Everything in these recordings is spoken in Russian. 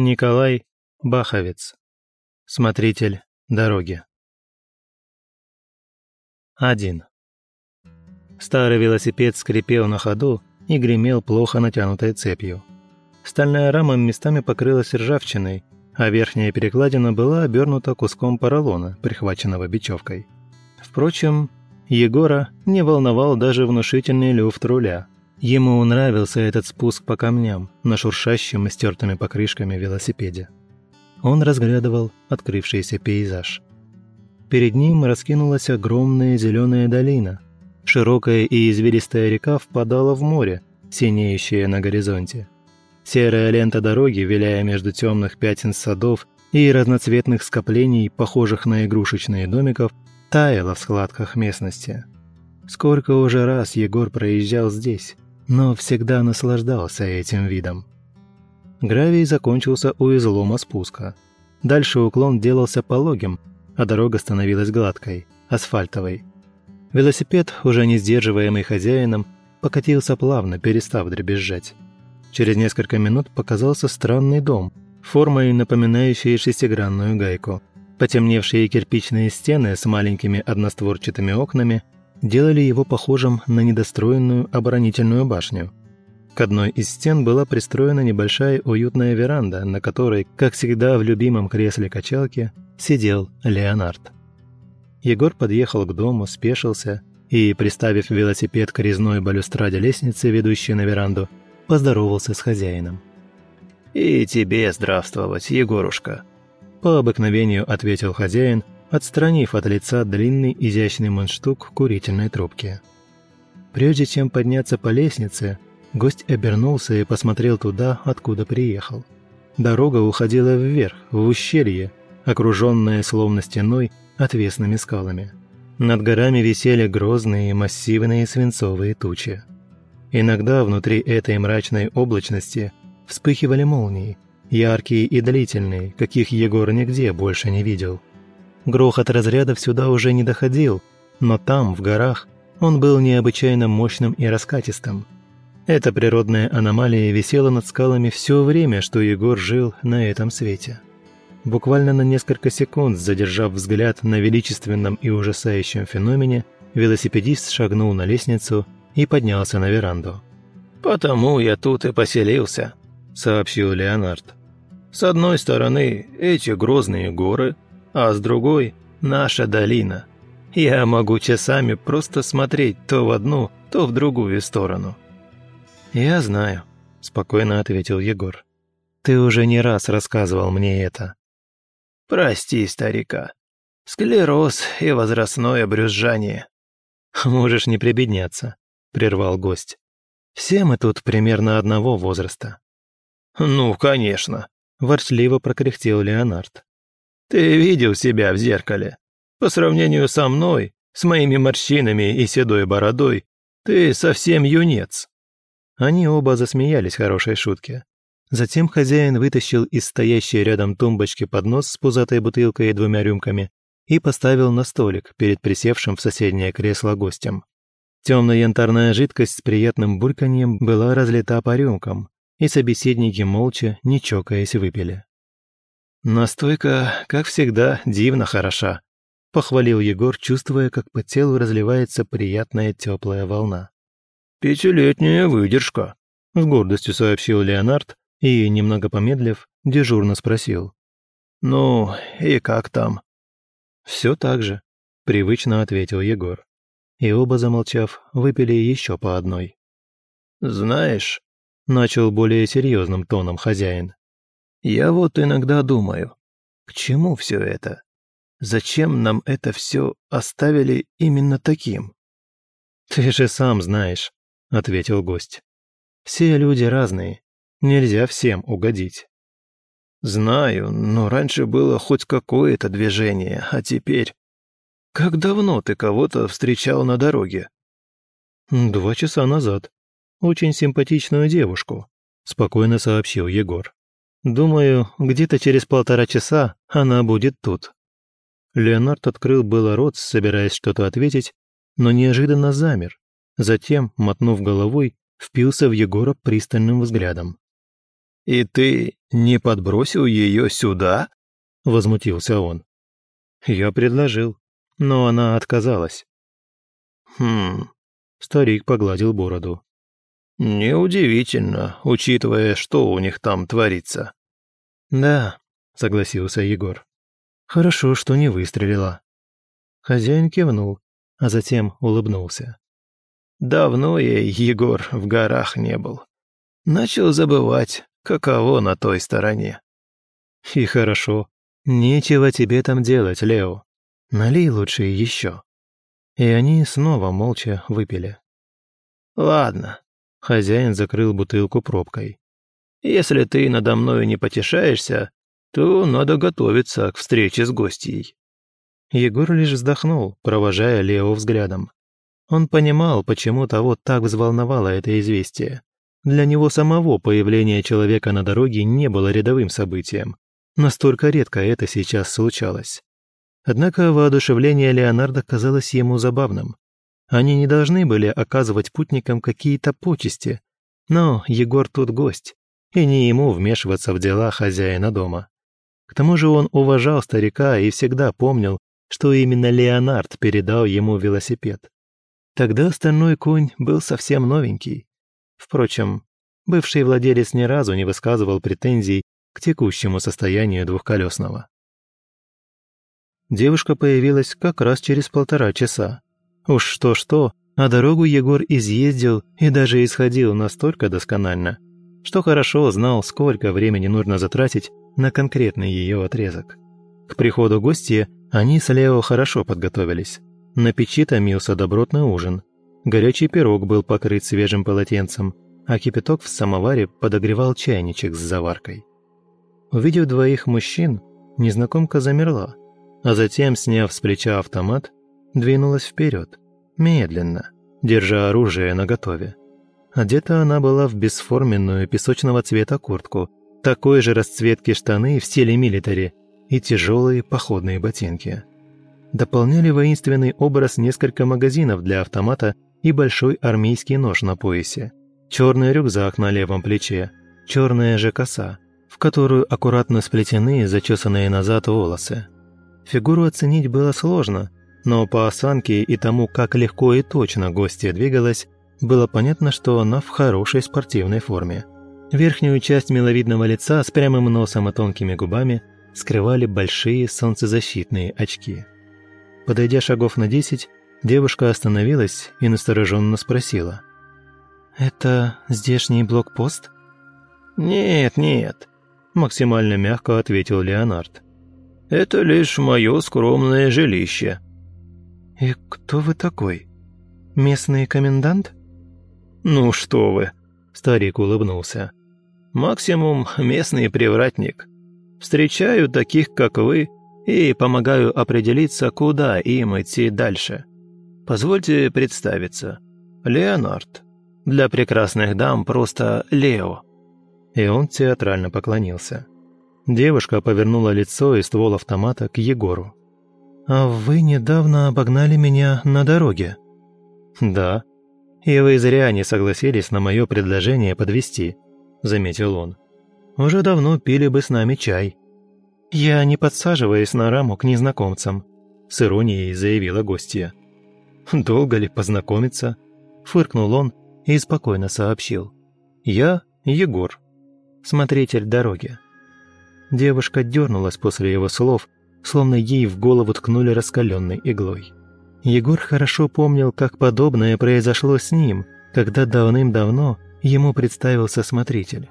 Николай Баховец. Смотритель дороги. 1. Старый велосипед скрипел на ходу и гремел плохо натянутой цепью. Стальная рама местами покрылась ржавчиной, а верхняя перекладина была обернута куском поролона, прихваченного бечевкой. Впрочем, Егора не волновал даже внушительный люфт руля. Ему нравился этот спуск по камням на шуршащем и стертыми покрышками велосипеде. Он разглядывал открывшийся пейзаж. Перед ним раскинулась огромная зеленая долина. Широкая и извилистая река впадала в море, синеющее на горизонте. Серая лента дороги, виляя между темных пятен садов и разноцветных скоплений, похожих на игрушечные домиков, таяла в складках местности. Сколько уже раз Егор проезжал здесь, но всегда наслаждался этим видом. Гравий закончился у излома спуска. Дальше уклон делался пологим, а дорога становилась гладкой, асфальтовой. Велосипед, уже не сдерживаемый хозяином, покатился плавно, перестав дребезжать. Через несколько минут показался странный дом, формой напоминающий шестигранную гайку – Потемневшие кирпичные стены с маленькими одностворчатыми окнами делали его похожим на недостроенную оборонительную башню. К одной из стен была пристроена небольшая уютная веранда, на которой, как всегда в любимом кресле качалки, сидел Леонард. Егор подъехал к дому, спешился и, приставив велосипед к резной балюстраде лестницы, ведущей на веранду, поздоровался с хозяином. «И тебе здравствовать, Егорушка», по обыкновению ответил хозяин, отстранив от лица длинный изящный мундштук курительной трубки. Прежде чем подняться по лестнице, гость обернулся и посмотрел туда, откуда приехал. Дорога уходила вверх, в ущелье, окруженное словно стеной отвесными скалами. Над горами висели грозные массивные свинцовые тучи. Иногда внутри этой мрачной облачности вспыхивали молнии, яркие и длительные, каких Егор нигде больше не видел. Грохот разрядов сюда уже не доходил, но там, в горах, он был необычайно мощным и раскатистым. Эта природная аномалия висела над скалами все время, что Егор жил на этом свете. Буквально на несколько секунд, задержав взгляд на величественном и ужасающем феномене, велосипедист шагнул на лестницу и поднялся на веранду. «Потому я тут и поселился», — сообщил Леонард. С одной стороны эти грозные горы, а с другой – наша долина. Я могу часами просто смотреть то в одну, то в другую сторону». «Я знаю», – спокойно ответил Егор. «Ты уже не раз рассказывал мне это». «Прости, старика. Склероз и возрастное брюзжание». «Можешь не прибедняться», – прервал гость. «Все мы тут примерно одного возраста». «Ну, конечно», ворчливо прокряхтел Леонард. «Ты видел себя в зеркале? По сравнению со мной, с моими морщинами и седой бородой, ты совсем юнец». Они оба засмеялись хорошей шутке. Затем хозяин вытащил из стоящей рядом тумбочки поднос с пузатой бутылкой и двумя рюмками и поставил на столик перед присевшим в соседнее кресло гостем. Темно-янтарная жидкость с приятным бульканьем была разлита по рюмкам, и собеседники молча, не чокаясь, выпили. «Настойка, как всегда, дивно хороша», — похвалил Егор, чувствуя, как по телу разливается приятная теплая волна. «Пятилетняя выдержка», — с гордостью сообщил Леонард и, немного помедлив, дежурно спросил. «Ну, и как там?» «Все так же», — привычно ответил Егор. И оба, замолчав, выпили еще по одной. «Знаешь, начал более серьезным тоном хозяин. «Я вот иногда думаю, к чему все это? Зачем нам это все оставили именно таким?» «Ты же сам знаешь», — ответил гость. «Все люди разные, нельзя всем угодить». «Знаю, но раньше было хоть какое-то движение, а теперь...» «Как давно ты кого-то встречал на дороге?» «Два часа назад», очень симпатичную девушку», – спокойно сообщил Егор. «Думаю, где-то через полтора часа она будет тут». Леонард открыл было рот, собираясь что-то ответить, но неожиданно замер. Затем, мотнув головой, впился в Егора пристальным взглядом. «И ты не подбросил ее сюда?» – возмутился он. Я предложил, но она отказалась. «Хм...» – старик погладил бороду. «Неудивительно, учитывая, что у них там творится». «Да», – согласился Егор. «Хорошо, что не выстрелила». Хозяин кивнул, а затем улыбнулся. «Давно я, Егор, в горах не был. Начал забывать, каково на той стороне». «И хорошо. Нечего тебе там делать, Лео. Налей лучше еще». И они снова молча выпили. «Ладно», — хозяин закрыл бутылку пробкой. «Если ты надо мною не потешаешься, то надо готовиться к встрече с гостьей». Егор лишь вздохнул, провожая Лео взглядом. Он понимал, почему того так взволновало это известие. Для него самого появление человека на дороге не было рядовым событием. Настолько редко это сейчас случалось. Однако воодушевление Леонардо казалось ему забавным. Они не должны были оказывать путникам какие-то почести, но Егор тут гость, и не ему вмешиваться в дела хозяина дома. К тому же он уважал старика и всегда помнил, что именно Леонард передал ему велосипед. Тогда стальной конь был совсем новенький. Впрочем, бывший владелец ни разу не высказывал претензий к текущему состоянию двухколесного. Девушка появилась как раз через полтора часа. Уж что-что, а дорогу Егор изъездил и даже исходил настолько досконально, что хорошо знал, сколько времени нужно затратить на конкретный ее отрезок. К приходу гостя они с Лео хорошо подготовились. На печи томился добротный ужин. Горячий пирог был покрыт свежим полотенцем, а кипяток в самоваре подогревал чайничек с заваркой. Увидев двоих мужчин, незнакомка замерла, а затем, сняв с плеча автомат, двинулась вперед, медленно, держа оружие наготове. Одета она была в бесформенную песочного цвета куртку, такой же расцветки штаны в стиле милитари и тяжелые походные ботинки. Дополняли воинственный образ несколько магазинов для автомата и большой армейский нож на поясе, черный рюкзак на левом плече, черная же коса, в которую аккуратно сплетены зачесанные назад волосы. Фигуру оценить было сложно, но по осанке и тому, как легко и точно гостья двигалась, было понятно, что она в хорошей спортивной форме. Верхнюю часть миловидного лица с прямым носом и тонкими губами – скрывали большие солнцезащитные очки. Подойдя шагов на десять, девушка остановилась и настороженно спросила. «Это здешний блокпост?» «Нет, нет», – максимально мягко ответил Леонард. «Это лишь мое скромное жилище». «И кто вы такой? Местный комендант?» «Ну что вы», – старик улыбнулся. «Максимум местный привратник. Встречаю таких, как вы, и помогаю определиться, куда им идти дальше. Позвольте представиться. Леонард. Для прекрасных дам просто Лео». И он театрально поклонился. Девушка повернула лицо и ствол автомата к Егору. «А вы недавно обогнали меня на дороге?» «Да. И вы зря не согласились на мое предложение подвести, заметил он уже давно пили бы с нами чай. Я не подсаживаюсь на раму к незнакомцам», – с иронией заявила гостья. «Долго ли познакомиться?» – фыркнул он и спокойно сообщил. «Я Егор, смотритель дороги». Девушка дернулась после его слов, словно ей в голову ткнули раскаленной иглой. Егор хорошо помнил, как подобное произошло с ним, когда давным-давно ему представился смотритель.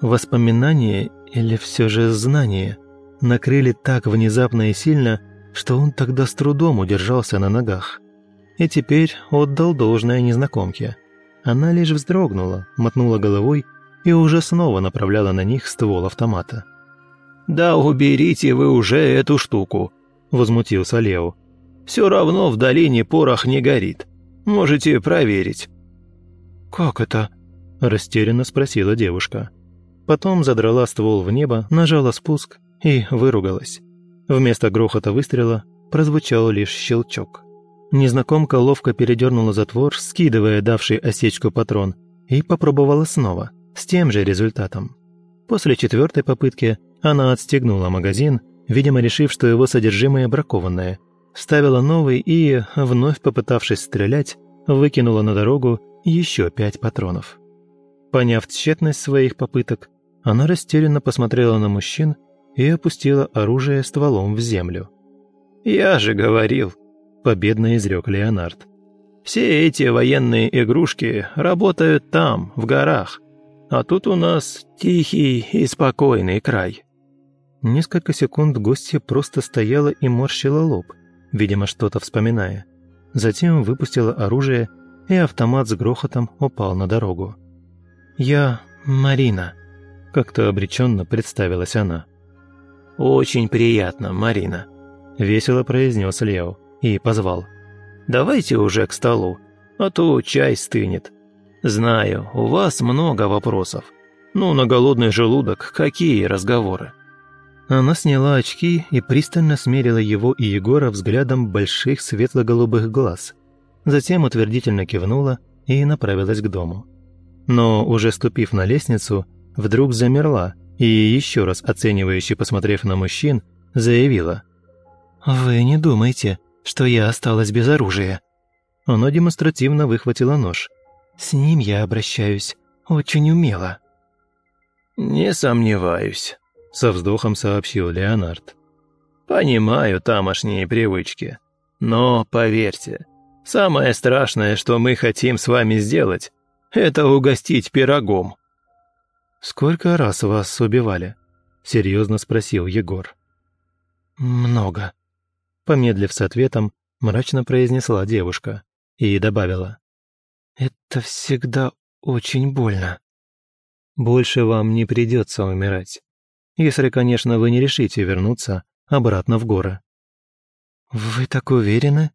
Воспоминания или все же знания накрыли так внезапно и сильно, что он тогда с трудом удержался на ногах. И теперь отдал должное незнакомке. Она лишь вздрогнула, мотнула головой и уже снова направляла на них ствол автомата. «Да уберите вы уже эту штуку», – возмутился Лео. «Все равно в долине порох не горит. Можете проверить». «Как это?» – растерянно спросила девушка. Потом задрала ствол в небо, нажала спуск и выругалась. Вместо грохота выстрела прозвучал лишь щелчок. Незнакомка ловко передернула затвор, скидывая давший осечку патрон, и попробовала снова, с тем же результатом. После четвертой попытки она отстегнула магазин, видимо, решив, что его содержимое бракованное, вставила новый и, вновь попытавшись стрелять, выкинула на дорогу еще пять патронов. Поняв тщетность своих попыток, она растерянно посмотрела на мужчин и опустила оружие стволом в землю. «Я же говорил», – победно изрек Леонард. «Все эти военные игрушки работают там, в горах, а тут у нас тихий и спокойный край». Несколько секунд гостья просто стояла и морщила лоб, видимо, что-то вспоминая. Затем выпустила оружие, и автомат с грохотом упал на дорогу. «Я Марина», – как-то обреченно представилась она. «Очень приятно, Марина», – весело произнес Лео и позвал. «Давайте уже к столу, а то чай стынет. Знаю, у вас много вопросов. Ну, на голодный желудок какие разговоры?» Она сняла очки и пристально смерила его и Егора взглядом больших светло-голубых глаз. Затем утвердительно кивнула и направилась к дому. Но, уже ступив на лестницу, вдруг замерла и, еще раз оценивающе посмотрев на мужчин, заявила. «Вы не думайте, что я осталась без оружия». Она демонстративно выхватила нож. «С ним я обращаюсь очень умело». «Не сомневаюсь», – со вздохом сообщил Леонард. «Понимаю тамошние привычки. Но, поверьте, самое страшное, что мы хотим с вами сделать, это угостить пирогом». «Сколько раз вас убивали?» – серьезно спросил Егор. «Много», – помедлив с ответом, мрачно произнесла девушка и добавила. «Это всегда очень больно». «Больше вам не придется умирать. Если, конечно, вы не решите вернуться обратно в горы». «Вы так уверены?»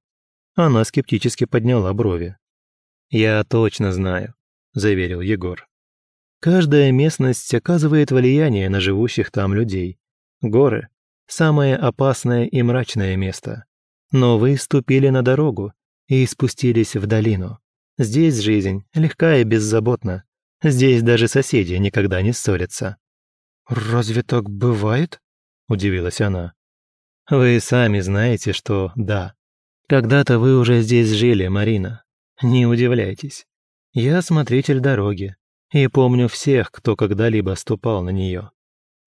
Она скептически подняла брови. «Я точно знаю», – заверил Егор. Каждая местность оказывает влияние на живущих там людей. Горы – самое опасное и мрачное место. Но вы ступили на дорогу и спустились в долину. Здесь жизнь легка и беззаботна. Здесь даже соседи никогда не ссорятся. «Разве так бывает?» – удивилась она. «Вы сами знаете, что да. Когда-то вы уже здесь жили, Марина. Не удивляйтесь. Я смотритель дороги, и помню всех, кто когда-либо ступал на нее.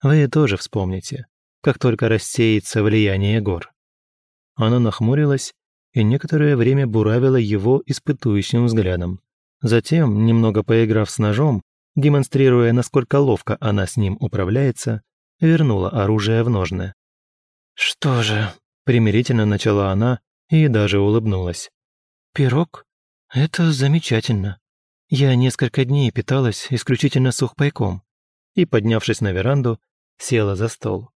Вы тоже вспомните, как только рассеется влияние гор». Она нахмурилась и некоторое время буравила его испытующим взглядом. Затем, немного поиграв с ножом, демонстрируя, насколько ловко она с ним управляется, вернула оружие в ножны. «Что же?» – примирительно начала она и даже улыбнулась. «Пирог? Это замечательно. Я несколько дней питалась исключительно сухпайком и, поднявшись на веранду, села за стол.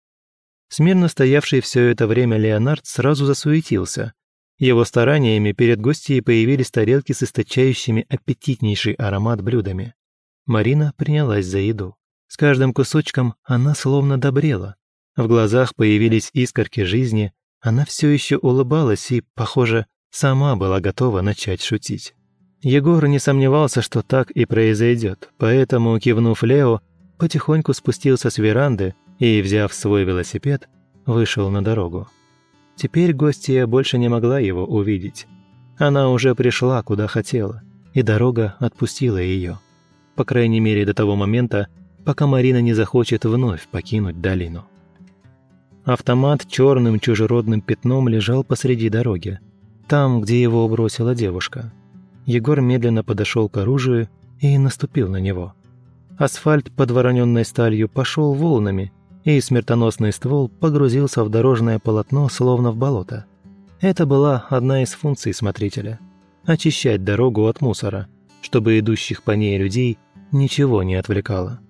Смирно стоявший все это время Леонард сразу засуетился. Его стараниями перед гостьей появились тарелки с источающими аппетитнейший аромат блюдами. Марина принялась за еду. С каждым кусочком она словно добрела. В глазах появились искорки жизни, она все еще улыбалась и, похоже, сама была готова начать шутить. Егор не сомневался, что так и произойдет, поэтому, кивнув Лео, потихоньку спустился с веранды и, взяв свой велосипед, вышел на дорогу. Теперь гостья больше не могла его увидеть. Она уже пришла, куда хотела, и дорога отпустила ее. По крайней мере, до того момента, пока Марина не захочет вновь покинуть долину. Автомат черным чужеродным пятном лежал посреди дороги, там, где его бросила девушка. Егор медленно подошел к оружию и наступил на него. Асфальт под вороненной сталью пошел волнами, и смертоносный ствол погрузился в дорожное полотно, словно в болото. Это была одна из функций смотрителя – очищать дорогу от мусора, чтобы идущих по ней людей ничего не отвлекало.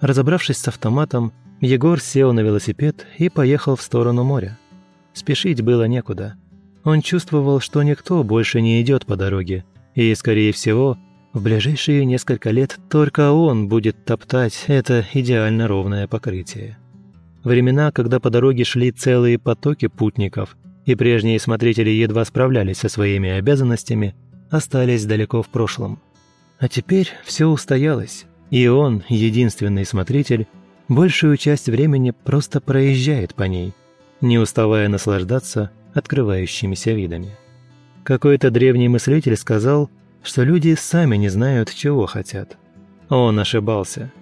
Разобравшись с автоматом, Егор сел на велосипед и поехал в сторону моря. Спешить было некуда. Он чувствовал, что никто больше не идет по дороге, и, скорее всего, в ближайшие несколько лет только он будет топтать это идеально ровное покрытие. Времена, когда по дороге шли целые потоки путников, и прежние смотрители едва справлялись со своими обязанностями, остались далеко в прошлом. А теперь все устоялось, и он, единственный смотритель, большую часть времени просто проезжает по ней, не уставая наслаждаться открывающимися видами. Какой-то древний мыслитель сказал, что люди сами не знают, чего хотят. Он ошибался.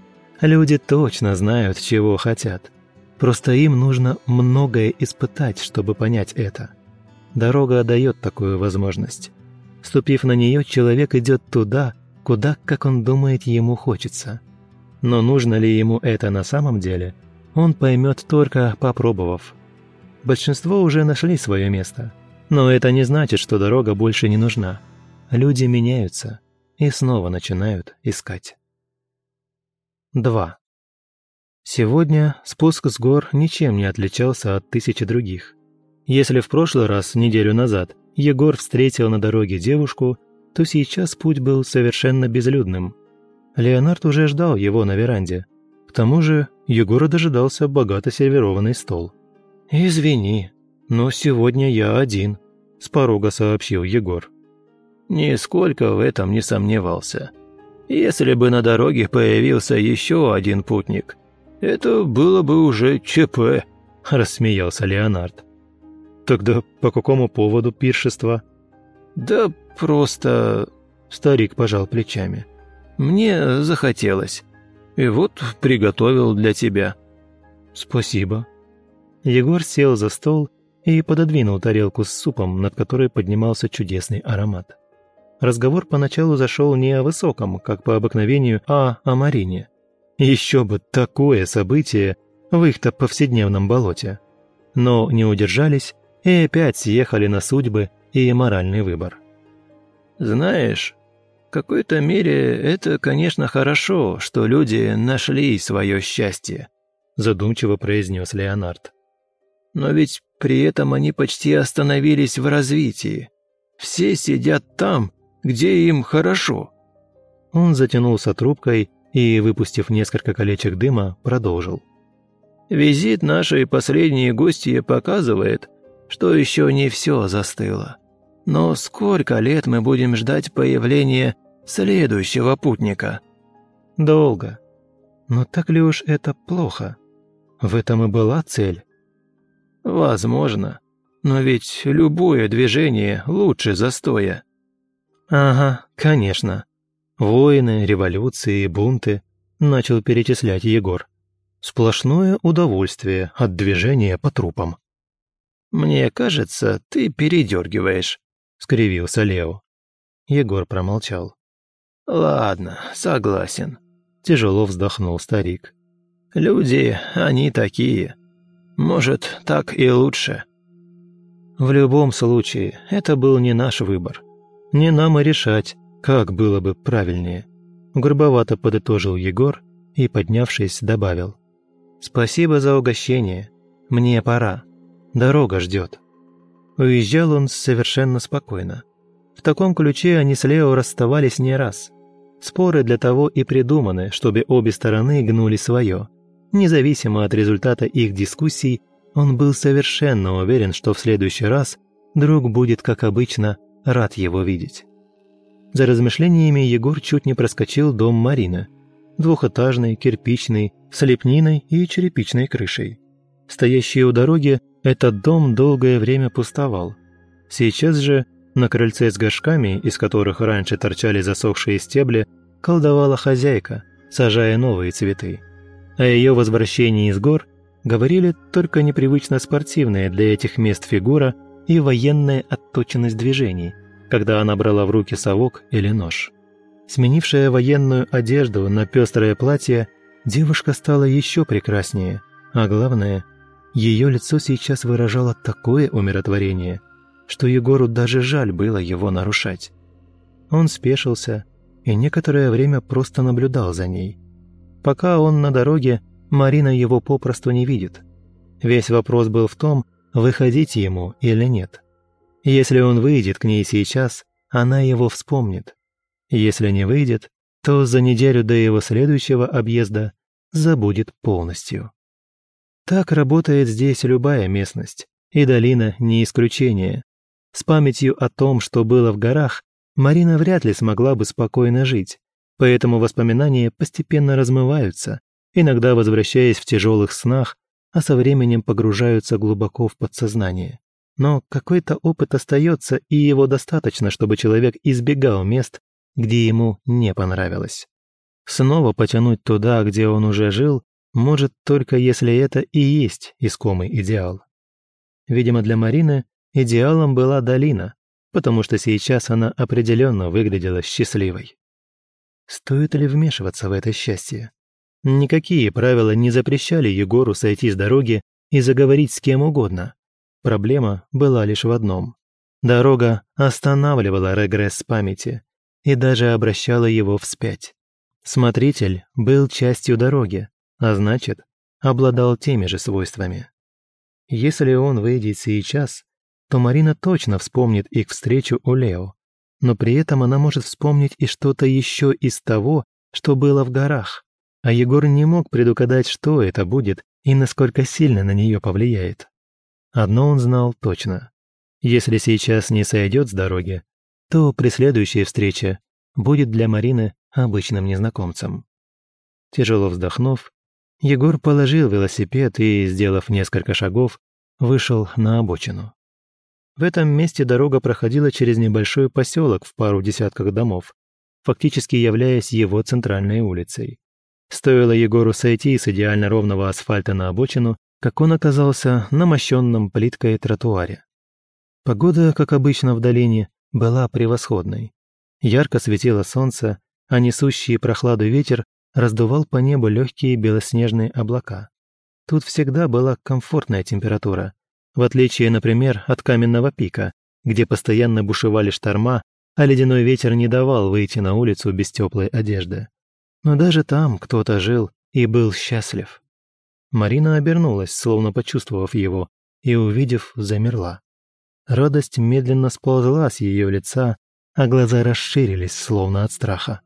Люди точно знают, чего хотят. Просто им нужно многое испытать, чтобы понять это. Дорога дает такую возможность. Ступив на нее, человек идет туда, куда, как он думает, ему хочется. Но нужно ли ему это на самом деле, он поймет только попробовав. Большинство уже нашли свое место. Но это не значит, что дорога больше не нужна. Люди меняются и снова начинают искать. 2. Сегодня спуск с гор ничем не отличался от тысячи других. Если в прошлый раз, неделю назад, Егор встретил на дороге девушку, то сейчас путь был совершенно безлюдным. Леонард уже ждал его на веранде. К тому же Егора дожидался богато сервированный стол. «Извини, но сегодня я один», – с порога сообщил Егор. Нисколько в этом не сомневался. Если бы на дороге появился еще один путник, это было бы уже ЧП, – рассмеялся Леонард. «Тогда по какому поводу пиршества?» «Да просто...» – старик пожал плечами. «Мне захотелось. И вот приготовил для тебя». «Спасибо». Егор сел за стол и пододвинул тарелку с супом, над которой поднимался чудесный аромат. Разговор поначалу зашел не о высоком, как по обыкновению, а о Марине. Еще бы такое событие в их-то повседневном болоте. Но не удержались и опять съехали на судьбы и моральный выбор. «Знаешь, в какой-то мере это, конечно, хорошо, что люди нашли свое счастье», задумчиво произнес Леонард. «Но ведь при этом они почти остановились в развитии. Все сидят там, где им хорошо». Он затянулся трубкой и, выпустив несколько колечек дыма, продолжил. Визит нашей последней гости показывает, что еще не все застыло. Но сколько лет мы будем ждать появления следующего путника? Долго. Но так ли уж это плохо? В этом и была цель. Возможно. Но ведь любое движение лучше застоя. Ага, конечно. Войны, революции, бунты. Начал перечислять Егор. Сплошное удовольствие от движения по трупам. «Мне кажется, ты передергиваешь», — скривился Лео. Егор промолчал. «Ладно, согласен», — тяжело вздохнул старик. «Люди, они такие. Может, так и лучше». В любом случае, это был не наш выбор. Не нам и решать, как было бы правильнее. Грубовато подытожил Егор и, поднявшись, добавил. «Спасибо за угощение. Мне пора. Дорога ждет». Уезжал он совершенно спокойно. В таком ключе они с Лео расставались не раз. Споры для того и придуманы, чтобы обе стороны гнули свое. Независимо от результата их дискуссий, он был совершенно уверен, что в следующий раз друг будет, как обычно, рад его видеть. За размышлениями Егор чуть не проскочил дом Марина – двухэтажный, кирпичный, с лепниной и черепичной крышей. Стоящий у дороги, этот дом долгое время пустовал. Сейчас же на крыльце с горшками, из которых раньше торчали засохшие стебли, колдовала хозяйка, сажая новые цветы. О ее возвращении из гор говорили только непривычно спортивная для этих мест фигура и военная отточенность движений, когда она брала в руки совок или нож. Сменившая военную одежду на пестрое платье, девушка стала еще прекраснее, а главное, ее лицо сейчас выражало такое умиротворение, что Егору даже жаль было его нарушать. Он спешился и некоторое время просто наблюдал за ней. Пока он на дороге, Марина его попросту не видит. Весь вопрос был в том, выходить ему или нет. Если он выйдет к ней сейчас, она его вспомнит. Если не выйдет, то за неделю до его следующего объезда забудет полностью. Так работает здесь любая местность, и долина не исключение. С памятью о том, что было в горах, Марина вряд ли смогла бы спокойно жить, поэтому воспоминания постепенно размываются, иногда возвращаясь в тяжелых снах, а со временем погружаются глубоко в подсознание. Но какой-то опыт остается, и его достаточно, чтобы человек избегал мест, где ему не понравилось. Снова потянуть туда, где он уже жил, может только если это и есть искомый идеал. Видимо, для Марины идеалом была долина, потому что сейчас она определенно выглядела счастливой. Стоит ли вмешиваться в это счастье? Никакие правила не запрещали Егору сойти с дороги и заговорить с кем угодно. Проблема была лишь в одном. Дорога останавливала регресс памяти и даже обращала его вспять. Смотритель был частью дороги, а значит, обладал теми же свойствами. Если он выйдет сейчас, то Марина точно вспомнит их встречу у Лео, но при этом она может вспомнить и что-то еще из того, что было в горах, а Егор не мог предугадать, что это будет и насколько сильно на нее повлияет. Одно он знал точно. Если сейчас не сойдет с дороги, то при следующей встрече будет для Марины обычным незнакомцем. Тяжело вздохнув, Егор положил велосипед и, сделав несколько шагов, вышел на обочину. В этом месте дорога проходила через небольшой поселок в пару десятках домов, фактически являясь его центральной улицей. Стоило Егору сойти с идеально ровного асфальта на обочину, как он оказался на мощенном плиткой тротуаре. Погода, как обычно в долине, была превосходной. Ярко светило солнце, а несущий прохладу ветер раздувал по небу легкие белоснежные облака. Тут всегда была комфортная температура, в отличие, например, от каменного пика, где постоянно бушевали шторма, а ледяной ветер не давал выйти на улицу без теплой одежды. Но даже там кто-то жил и был счастлив. Марина обернулась, словно почувствовав его, и, увидев, замерла. Радость медленно сползла с ее лица, а глаза расширились, словно от страха.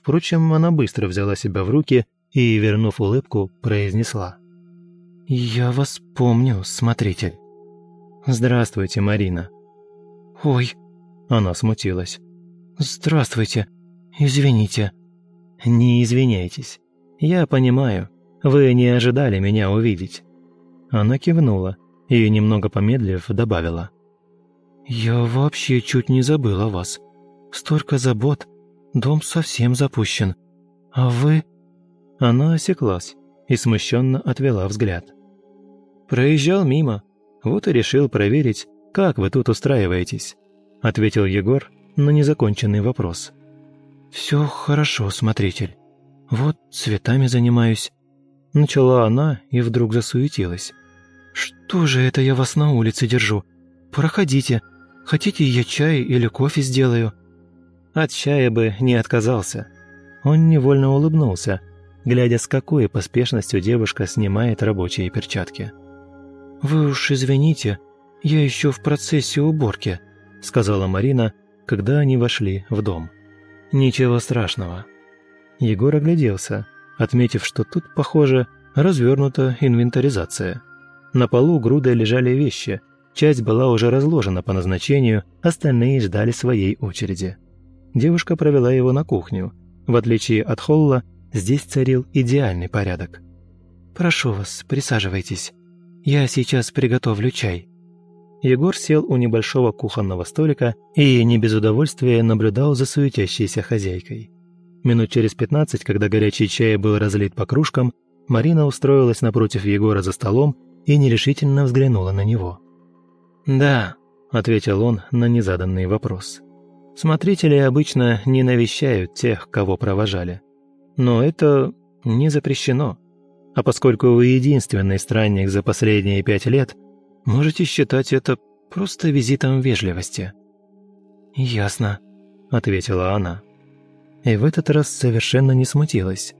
Впрочем, она быстро взяла себя в руки и, вернув улыбку, произнесла. «Я вас помню, смотритель». «Здравствуйте, Марина». «Ой», — она смутилась. «Здравствуйте. Извините». «Не извиняйтесь. Я понимаю. Вы не ожидали меня увидеть». Она кивнула и, немного помедлив, добавила. «Я вообще чуть не забыл о вас. Столько забот. Дом совсем запущен. А вы...» Она осеклась и смущенно отвела взгляд. «Проезжал мимо. Вот и решил проверить, как вы тут устраиваетесь», ответил Егор на незаконченный вопрос. «Все хорошо, смотритель. Вот цветами занимаюсь». Начала она и вдруг засуетилась. «Что же это я вас на улице держу? Проходите. Хотите, я чай или кофе сделаю?» От чая бы не отказался. Он невольно улыбнулся, глядя, с какой поспешностью девушка снимает рабочие перчатки. «Вы уж извините, я еще в процессе уборки», сказала Марина, когда они вошли в дом. Ничего страшного. Егор огляделся, отметив, что тут, похоже, развернута инвентаризация. На полу грудой лежали вещи, часть была уже разложена по назначению, остальные ждали своей очереди. Девушка провела его на кухню. В отличие от холла, здесь царил идеальный порядок. «Прошу вас, присаживайтесь. Я сейчас приготовлю чай». Егор сел у небольшого кухонного столика и не без удовольствия наблюдал за суетящейся хозяйкой. Минут через пятнадцать, когда горячий чай был разлит по кружкам, Марина устроилась напротив Егора за столом и нерешительно взглянула на него. «Да», — ответил он на незаданный вопрос. «Смотрители обычно не навещают тех, кого провожали. Но это не запрещено. А поскольку вы единственный странник за последние пять лет — Можете считать это просто визитом вежливости». «Ясно», — ответила она. И в этот раз совершенно не смутилась.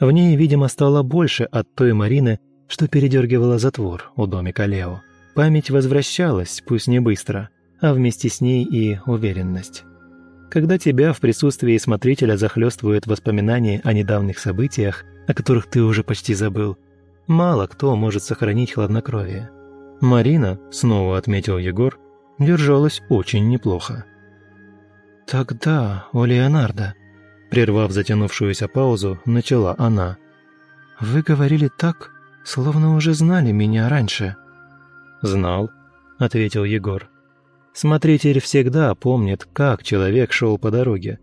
В ней, видимо, стало больше от той Марины, что передергивала затвор у домика Лео. Память возвращалась, пусть не быстро, а вместе с ней и уверенность. Когда тебя в присутствии смотрителя захлестывают воспоминания о недавних событиях, о которых ты уже почти забыл, мало кто может сохранить хладнокровие. Марина, снова отметил Егор, держалась очень неплохо. «Тогда, у Леонардо», прервав затянувшуюся паузу, начала она. Вы говорили так, словно уже знали меня раньше». «Знал», — ответил Егор. «Смотритель всегда помнит, как человек шел по дороге.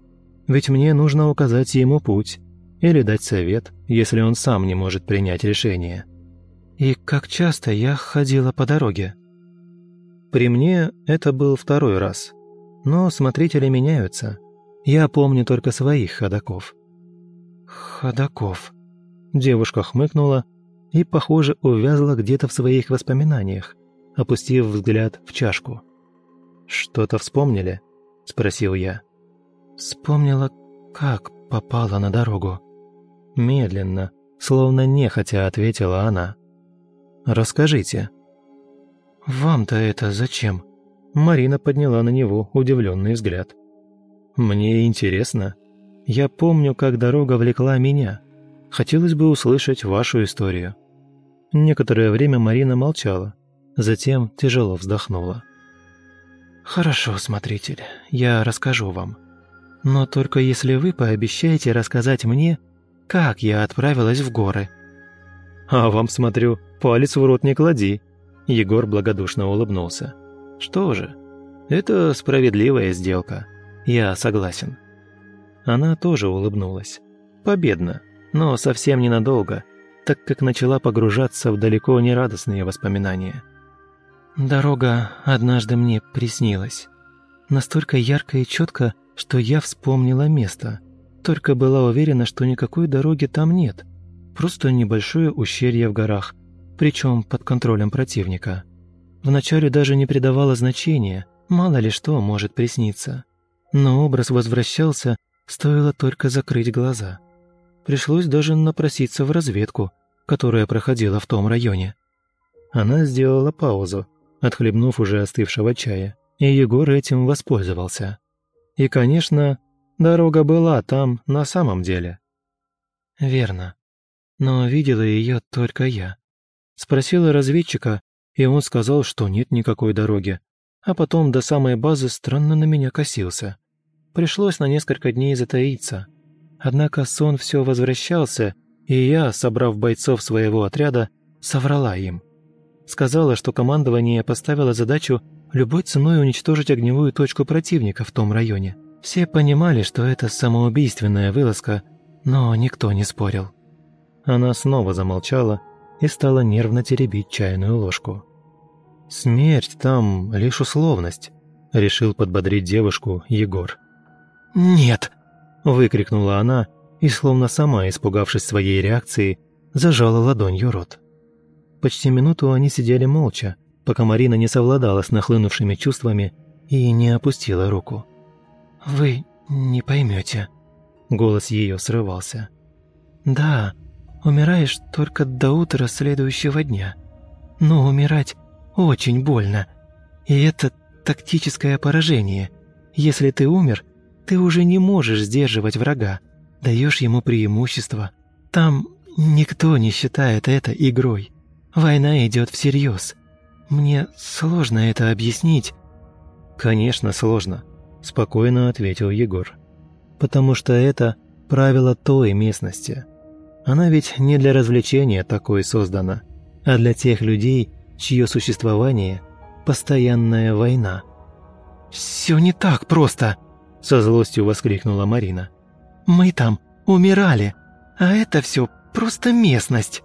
Ведь мне нужно указать ему путь или дать совет, если он сам не может принять решение». «И как часто я ходила по дороге?» При мне это был второй раз. Но смотрители меняются. Я помню только своих ходаков. «Ходаков», Девушка хмыкнула и, похоже, увязла где-то в своих воспоминаниях, опустив взгляд в чашку. «Что-то вспомнили?» – спросил я. «Вспомнила, как попала на дорогу». Медленно, словно нехотя ответила она. «Расскажите». «Вам-то это зачем?» Марина подняла на него удивленный взгляд. «Мне интересно. Я помню, как дорога влекла меня. Хотелось бы услышать вашу историю». Некоторое время Марина молчала, затем тяжело вздохнула. «Хорошо, смотритель, я расскажу вам. Но только если вы пообещаете рассказать мне, как я отправилась в горы». «А вам, смотрю, палец в рот не клади», — Егор благодушно улыбнулся. «Что же, это справедливая сделка. Я согласен». Она тоже улыбнулась. Победно но совсем ненадолго, так как начала погружаться в далеко не радостные воспоминания. Дорога однажды мне приснилась. Настолько ярко и четко, что я вспомнила место. Только была уверена, что никакой дороги там нет. Просто небольшое ущелье в горах, причем под контролем противника. Вначале даже не придавала значения, мало ли что может присниться. Но образ возвращался, стоило только закрыть глаза. Пришлось даже напроситься в разведку, которая проходила в том районе. Она сделала паузу, отхлебнув уже остывшего чая, и Егор этим воспользовался. И, конечно, дорога была там на самом деле. Верно. Но видела ее только я. Спросила разведчика, и он сказал, что нет никакой дороги, а потом до самой базы странно на меня косился. Пришлось на несколько дней затаиться – Однако сон все возвращался, и я, собрав бойцов своего отряда, соврала им. Сказала, что командование поставило задачу любой ценой уничтожить огневую точку противника в том районе. Все понимали, что это самоубийственная вылазка, но никто не спорил. Она снова замолчала и стала нервно теребить чайную ложку. «Смерть там лишь условность», — решил подбодрить девушку Егор. «Нет!» выкрикнула она и, словно сама испугавшись своей реакции, зажала ладонью рот. Почти минуту они сидели молча, пока Марина не совладала с нахлынувшими чувствами и не опустила руку. «Вы не поймете», — голос ее срывался. «Да, умираешь только до утра следующего дня. Но умирать очень больно. И это тактическое поражение. Если ты умер, ты уже не можешь сдерживать врага, даешь ему преимущество. Там никто не считает это игрой. Война идет всерьез. Мне сложно это объяснить». «Конечно, сложно», – спокойно ответил Егор. «Потому что это правило той местности. Она ведь не для развлечения такой создана, а для тех людей, чье существование – постоянная война». «Все не так просто», со злостью воскликнула Марина. «Мы там умирали, а это все просто местность».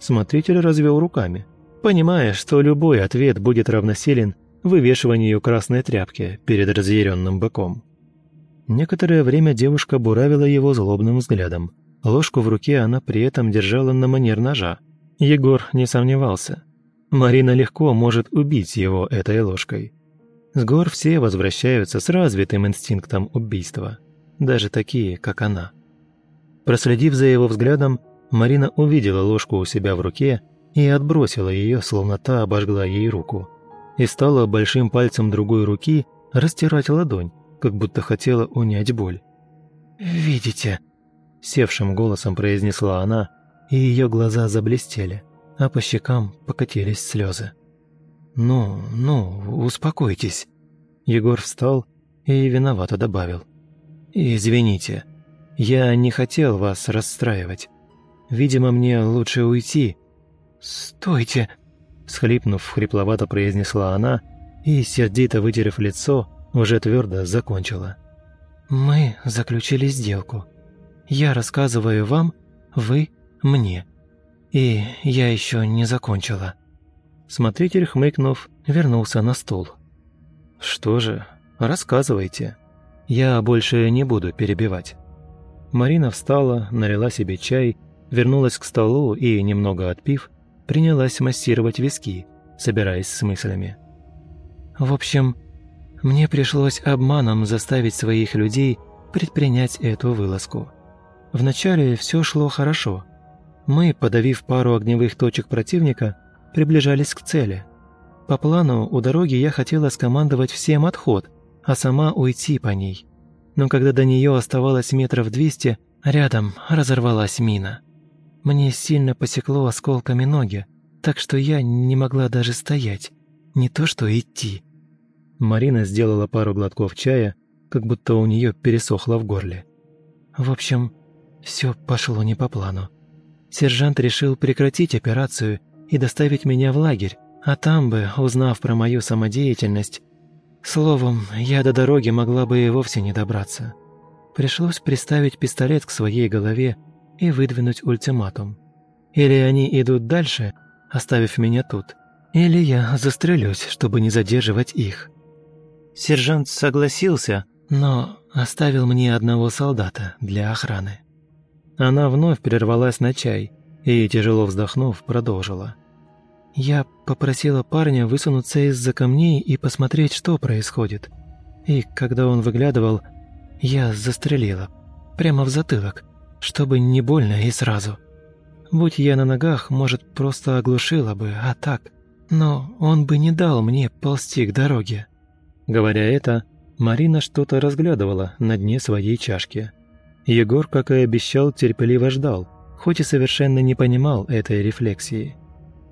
Смотритель развел руками, понимая, что любой ответ будет равносилен вывешиванию красной тряпки перед разъяренным быком. Некоторое время девушка буравила его злобным взглядом. Ложку в руке она при этом держала на манер ножа. Егор не сомневался. Марина легко может убить его этой ложкой. С гор все возвращаются с развитым инстинктом убийства, даже такие, как она. Проследив за его взглядом, Марина увидела ложку у себя в руке и отбросила ее, словно та обожгла ей руку, и стала большим пальцем другой руки растирать ладонь, как будто хотела унять боль. «Видите?» – севшим голосом произнесла она, и ее глаза заблестели, а по щекам покатились слезы. «Ну, ну, успокойтесь». Егор встал и виновато добавил. «Извините, я не хотел вас расстраивать. Видимо, мне лучше уйти». «Стойте!» – схлипнув, хрипловато произнесла она и, сердито вытерев лицо, уже твердо закончила. «Мы заключили сделку. Я рассказываю вам, вы – мне. И я еще не закончила». Смотритель, хмыкнув, вернулся на стул. «Что же, рассказывайте. Я больше не буду перебивать». Марина встала, налила себе чай, вернулась к столу и, немного отпив, принялась массировать виски, собираясь с мыслями. «В общем, мне пришлось обманом заставить своих людей предпринять эту вылазку. Вначале все шло хорошо. Мы, подавив пару огневых точек противника, приближались к цели. По плану, у дороги я хотела скомандовать всем отход, а сама уйти по ней. Но когда до нее оставалось метров двести, рядом разорвалась мина. Мне сильно посекло осколками ноги, так что я не могла даже стоять, не то что идти. Марина сделала пару глотков чая, как будто у нее пересохло в горле. В общем, все пошло не по плану. Сержант решил прекратить операцию и доставить меня в лагерь, а там бы, узнав про мою самодеятельность, словом, я до дороги могла бы и вовсе не добраться. Пришлось приставить пистолет к своей голове и выдвинуть ультиматум. Или они идут дальше, оставив меня тут, или я застрелюсь, чтобы не задерживать их. Сержант согласился, но оставил мне одного солдата для охраны. Она вновь прервалась на чай и, тяжело вздохнув, продолжила. Я попросила парня высунуться из-за камней и посмотреть, что происходит. И когда он выглядывал, я застрелила. Прямо в затылок, чтобы не больно и сразу. Будь я на ногах, может, просто оглушила бы, а так... Но он бы не дал мне ползти к дороге. Говоря это, Марина что-то разглядывала на дне своей чашки. Егор, как и обещал, терпеливо ждал, хоть и совершенно не понимал этой рефлексии.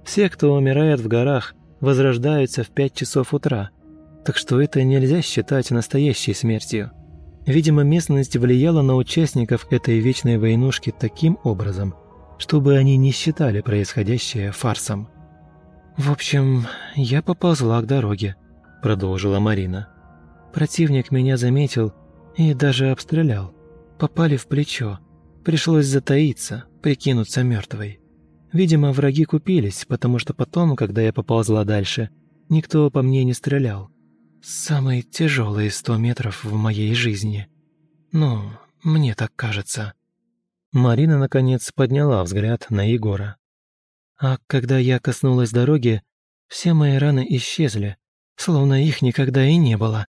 Все, кто умирает в горах, возрождаются в пять часов утра, так что это нельзя считать настоящей смертью. Видимо, местность влияла на участников этой вечной войнушки таким образом, чтобы они не считали происходящее фарсом. В общем, я поползла к дороге, – продолжила Марина. «Противник меня заметил и даже обстрелял. Попали в плечо. Пришлось затаиться, прикинуться мертвой. Видимо, враги купились, потому что потом, когда я поползла дальше, никто по мне не стрелял. Самые тяжелые сто метров в моей жизни. Ну, мне так кажется». Марина, наконец, подняла взгляд на Егора. А когда я коснулась дороги, все мои раны исчезли, словно их никогда и не было.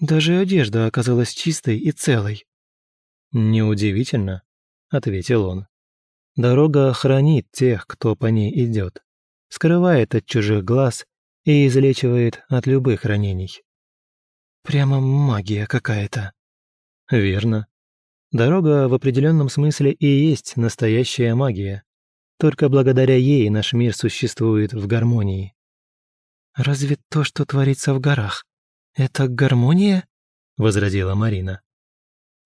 Даже одежда оказалась чистой и целой. «Неудивительно», — ответил он. «Дорога хранит тех, кто по ней идет, скрывает от чужих глаз и излечивает от любых ранений». «Прямо магия какая-то». «Верно. Дорога в определенном смысле и есть настоящая магия. Только благодаря ей наш мир существует в гармонии. «Разве то, что творится в горах, это гармония?» – возразила Марина.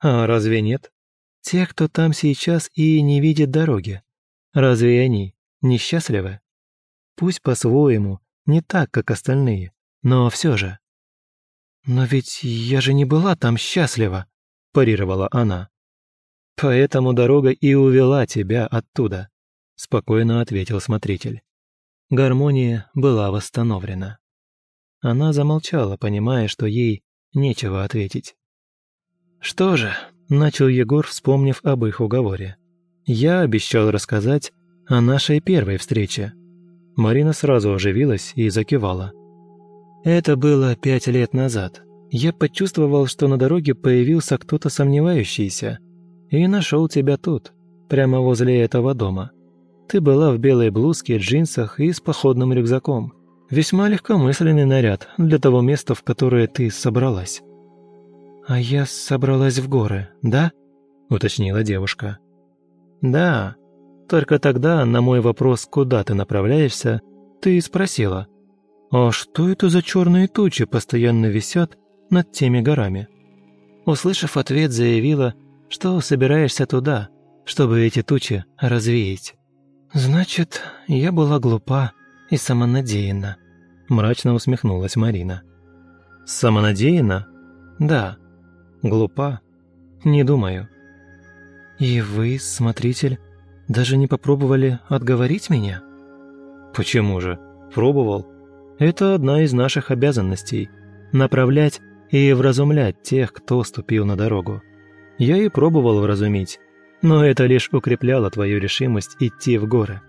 «А разве нет? Те, кто там сейчас и не видит дороги, разве они несчастливы? Пусть по-своему, не так, как остальные, но все же». «Но ведь я же не была там счастлива», – парировала она. «Поэтому дорога и увела тебя оттуда», – спокойно ответил смотритель. Гармония была восстановлена. Она замолчала, понимая, что ей нечего ответить. «Что же», – начал Егор, вспомнив об их уговоре. «Я обещал рассказать о нашей первой встрече». Марина сразу оживилась и закивала. «Это было пять лет назад. Я почувствовал, что на дороге появился кто-то сомневающийся, и нашел тебя тут, прямо возле этого дома. Ты была в белой блузке, джинсах и с походным рюкзаком. Весьма легкомысленный наряд для того места, в которое ты собралась». «А я собралась в горы, да?» – уточнила девушка. «Да. Только тогда на мой вопрос, куда ты направляешься, ты спросила, «А что это за черные тучи постоянно висят над теми горами?» Услышав ответ, заявила, что собираешься туда, чтобы эти тучи развеять. Значит, я была глупа и самонадеянна. Мрачно усмехнулась Марина. Самонадеянна? Да. Глупа? Не думаю. И вы, смотритель, даже не попробовали отговорить меня? Почему же? Пробовал. Это одна из наших обязанностей – направлять и вразумлять тех, кто ступил на дорогу. Я и пробовал вразумить, но это лишь укрепляло твою решимость идти в горы.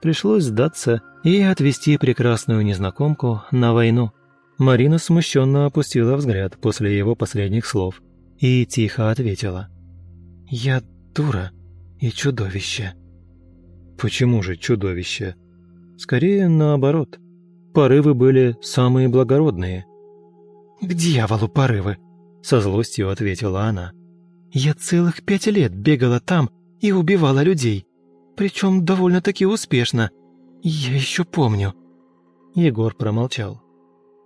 Пришлось сдаться и отвезти прекрасную незнакомку на войну. Марина смущенно опустила взгляд после его последних слов и тихо ответила. «Я дура и чудовище». «Почему же чудовище?» «Скорее наоборот. Порывы были самые благородные». «К дьяволу порывы!» – со злостью ответила она. «Я целых пять лет бегала там и убивала людей, причем довольно-таки успешно. Я еще помню». Егор промолчал.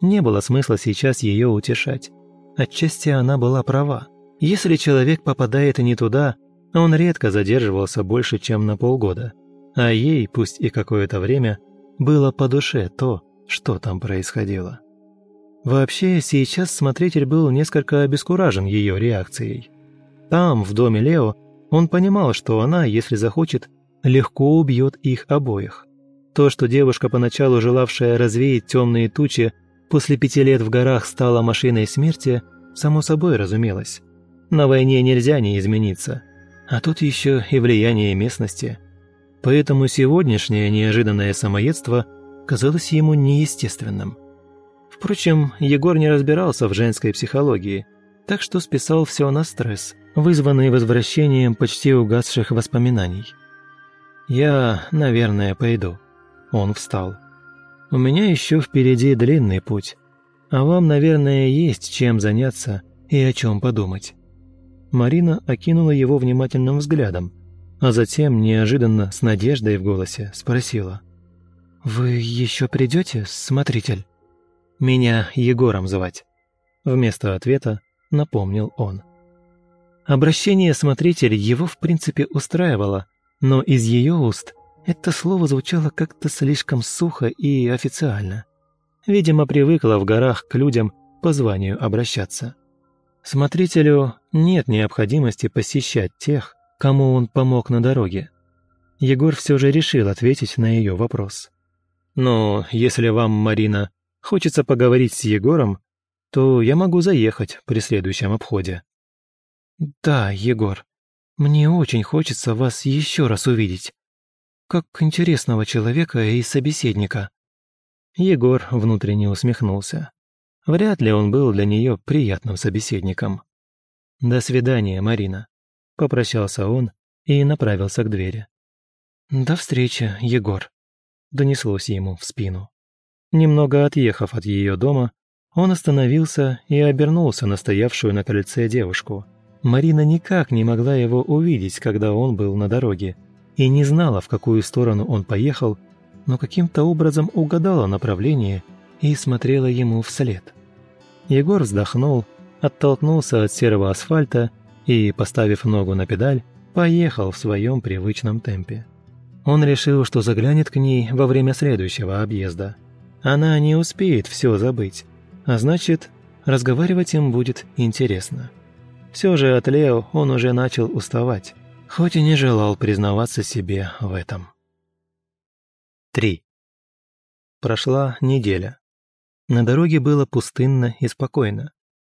Не было смысла сейчас ее утешать. Отчасти она была права. Если человек попадает не туда, он редко задерживался больше, чем на полгода. А ей, пусть и какое-то время, было по душе то, что там происходило. Вообще, сейчас смотритель был несколько обескуражен ее реакцией. Там, в доме Лео, он понимал, что она, если захочет, легко убьет их обоих. То, что девушка, поначалу желавшая развеять темные тучи, после пяти лет в горах стала машиной смерти, само собой разумелось. На войне нельзя не измениться. А тут еще и влияние местности. Поэтому сегодняшнее неожиданное самоедство казалось ему неестественным. Впрочем, Егор не разбирался в женской психологии, так что списал все на стресс, вызванный возвращением почти угасших воспоминаний. «Я, наверное, пойду». Он встал. «У меня еще впереди длинный путь, а вам, наверное, есть чем заняться и о чем подумать». Марина окинула его внимательным взглядом, а затем, неожиданно, с надеждой в голосе, спросила. «Вы еще придете, смотритель?» «Меня Егором звать», — вместо ответа напомнил он. Обращение смотритель его в принципе устраивало, но из ее уст это слово звучало как-то слишком сухо и официально. Видимо, привыкла в горах к людям по званию обращаться. Смотрителю нет необходимости посещать тех, кому он помог на дороге. Егор все же решил ответить на ее вопрос. «Но если вам, Марина, хочется поговорить с Егором, то я могу заехать при следующем обходе». «Да, Егор, мне очень хочется вас еще раз увидеть. Как интересного человека и собеседника». Егор внутренне усмехнулся. Вряд ли он был для нее приятным собеседником. «До свидания, Марина», — попрощался он и направился к двери. «До встречи, Егор», — донеслось ему в спину. Немного отъехав от ее дома, он остановился и обернулся на стоявшую на крыльце девушку. Марина никак не могла его увидеть, когда он был на дороге, и не знала, в какую сторону он поехал, но каким-то образом угадала направление и смотрела ему вслед. Егор вздохнул, оттолкнулся от серого асфальта и, поставив ногу на педаль, поехал в своем привычном темпе. Он решил, что заглянет к ней во время следующего объезда. Она не успеет все забыть, а значит, разговаривать им будет интересно. Все же от Лео он уже начал уставать, хоть и не желал признаваться себе в этом. 3. Прошла неделя. На дороге было пустынно и спокойно.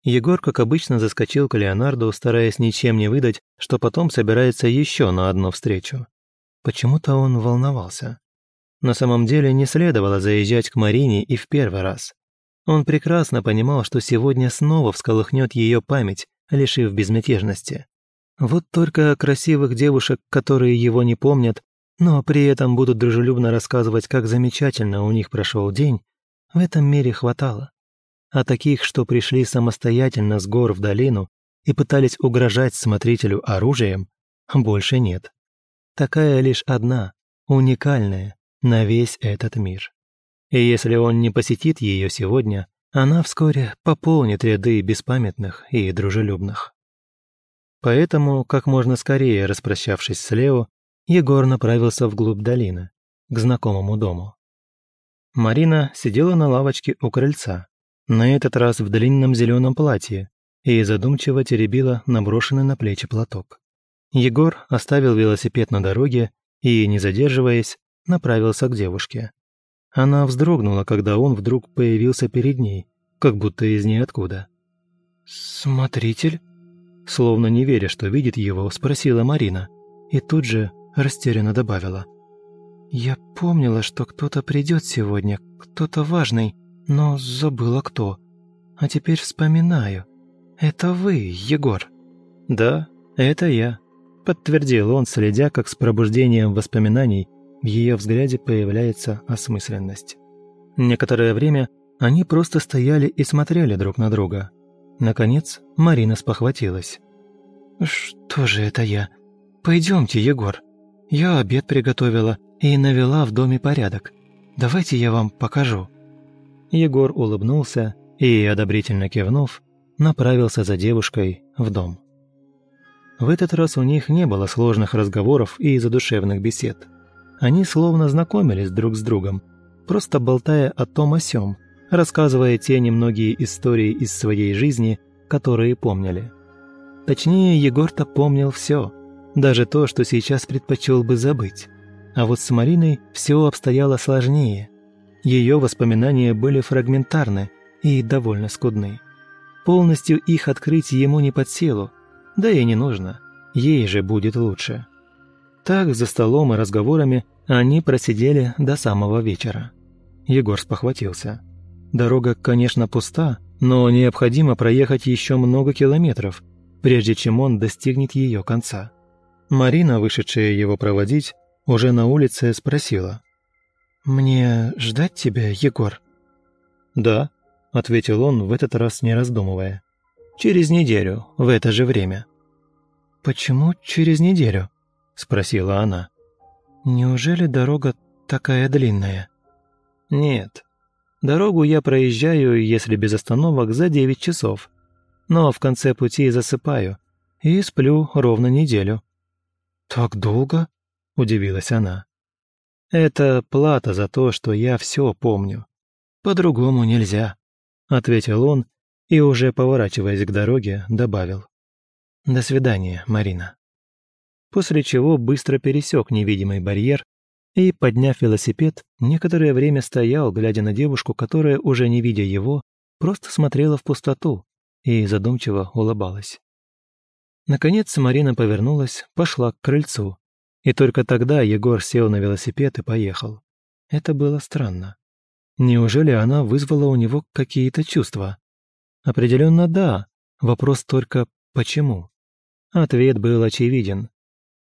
Егор, как обычно, заскочил к Леонарду, стараясь ничем не выдать, что потом собирается еще на одну встречу. Почему-то он волновался. На самом деле не следовало заезжать к Марине и в первый раз. Он прекрасно понимал, что сегодня снова всколыхнет ее память, лишив безмятежности. Вот только красивых девушек, которые его не помнят, но при этом будут дружелюбно рассказывать, как замечательно у них прошел день, в этом мире хватало. А таких, что пришли самостоятельно с гор в долину и пытались угрожать смотрителю оружием, больше нет. Такая лишь одна, уникальная, на весь этот мир. И если он не посетит ее сегодня, она вскоре пополнит ряды беспамятных и дружелюбных. Поэтому, как можно скорее распрощавшись с Лео, Егор направился вглубь долины, к знакомому дому. Марина сидела на лавочке у крыльца, на этот раз в длинном зеленом платье, и задумчиво теребила наброшенный на плечи платок. Егор оставил велосипед на дороге и, не задерживаясь, направился к девушке. Она вздрогнула, когда он вдруг появился перед ней, как будто из ниоткуда. «Смотритель?» Словно не веря, что видит его, спросила Марина, и тут же растерянно добавила. «Я помнила, что кто-то придет сегодня, кто-то важный, но забыла кто. А теперь вспоминаю. Это вы, Егор?» «Да, это я», — подтвердил он, следя, как с пробуждением воспоминаний в ее взгляде появляется осмысленность. Некоторое время они просто стояли и смотрели друг на друга. Наконец, Марина спохватилась. «Что же это я? Пойдемте, Егор. Я обед приготовила и навела в доме порядок. Давайте я вам покажу». Егор улыбнулся и, одобрительно кивнув, направился за девушкой в дом. В этот раз у них не было сложных разговоров и задушевных бесед. Они словно знакомились друг с другом, просто болтая о том о сём, рассказывая те немногие истории из своей жизни, которые помнили. Точнее, Егор-то помнил все, даже то, что сейчас предпочел бы забыть. А вот с Мариной все обстояло сложнее. Ее воспоминания были фрагментарны и довольно скудны. Полностью их открыть ему не под силу, да и не нужно, ей же будет лучше. Так, за столом и разговорами они просидели до самого вечера. Егор спохватился. Дорога, конечно, пуста, но необходимо проехать еще много километров, прежде чем он достигнет ее конца. Марина, вышедшая его проводить, уже на улице спросила. «Мне ждать тебя, Егор?» «Да», — ответил он, в этот раз не раздумывая. «Через неделю, в это же время». «Почему через неделю?» спросила она. Неужели дорога такая длинная? Нет. Дорогу я проезжаю, если без остановок, за девять часов. Но в конце пути засыпаю и сплю ровно неделю. Так долго? удивилась она. Это плата за то, что я все помню. По-другому нельзя, ответил он и уже поворачиваясь к дороге, добавил: До свидания, Марина после чего быстро пересек невидимый барьер и, подняв велосипед, некоторое время стоял, глядя на девушку, которая, уже не видя его, просто смотрела в пустоту и задумчиво улыбалась. Наконец Марина повернулась, пошла к крыльцу, и только тогда Егор сел на велосипед и поехал. Это было странно. Неужели она вызвала у него какие-то чувства? Определенно да, вопрос только «почему?». Ответ был очевиден.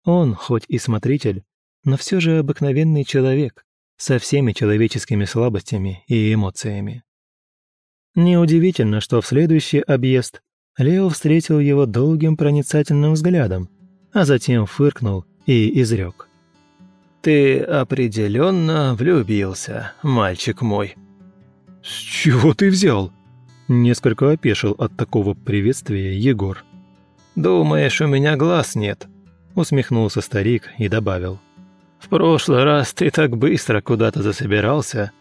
Он, хоть и смотритель, но все же обыкновенный человек, со всеми человеческими слабостями и эмоциями. Неудивительно, что в следующий объезд Лео встретил его долгим проницательным взглядом, а затем фыркнул и изрек. «Ты определенно влюбился, мальчик мой». «С чего ты взял?» Несколько опешил от такого приветствия Егор. «Думаешь, у меня глаз нет?» усмехнулся старик и добавил. «В прошлый раз ты так быстро куда-то засобирался,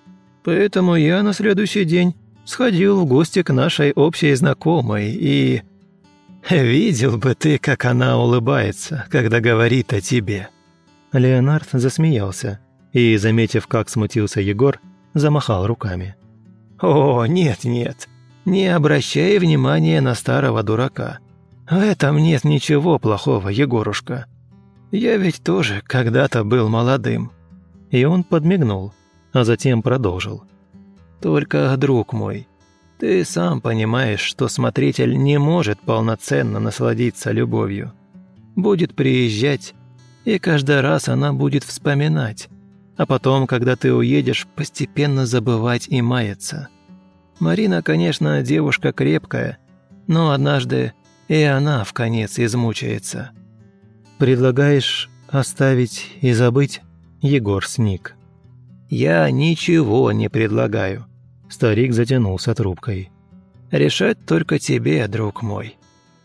поэтому я на следующий день сходил в гости к нашей общей знакомой и... Видел бы ты, как она улыбается, когда говорит о тебе». Леонард засмеялся и, заметив, как смутился Егор, замахал руками. «О, нет-нет, не обращай внимания на старого дурака. В этом нет ничего плохого, Егорушка. Я ведь тоже когда-то был молодым». И он подмигнул, а затем продолжил. «Только, друг мой, ты сам понимаешь, что смотритель не может полноценно насладиться любовью. Будет приезжать, и каждый раз она будет вспоминать, а потом, когда ты уедешь, постепенно забывать и маяться. Марина, конечно, девушка крепкая, но однажды и она в конец измучается. «Предлагаешь оставить и забыть?» Егор сник. «Я ничего не предлагаю», – старик затянулся трубкой. «Решать только тебе, друг мой.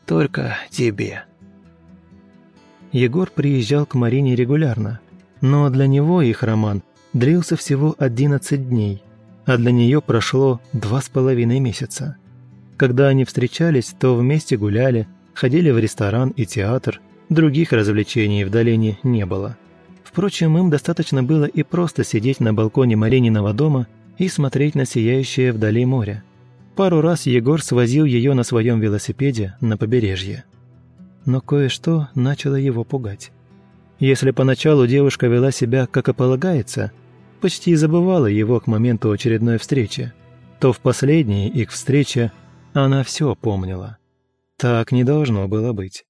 Только тебе». Егор приезжал к Марине регулярно, но для него их роман длился всего 11 дней, а для нее прошло два с половиной месяца. Когда они встречались, то вместе гуляли, ходили в ресторан и театр, других развлечений в долине не было. Впрочем, им достаточно было и просто сидеть на балконе Марининого дома и смотреть на сияющее вдали море. Пару раз Егор свозил ее на своем велосипеде на побережье. Но кое-что начало его пугать. Если поначалу девушка вела себя, как и полагается, почти забывала его к моменту очередной встречи, то в последней их встрече она все помнила. Так не должно было быть.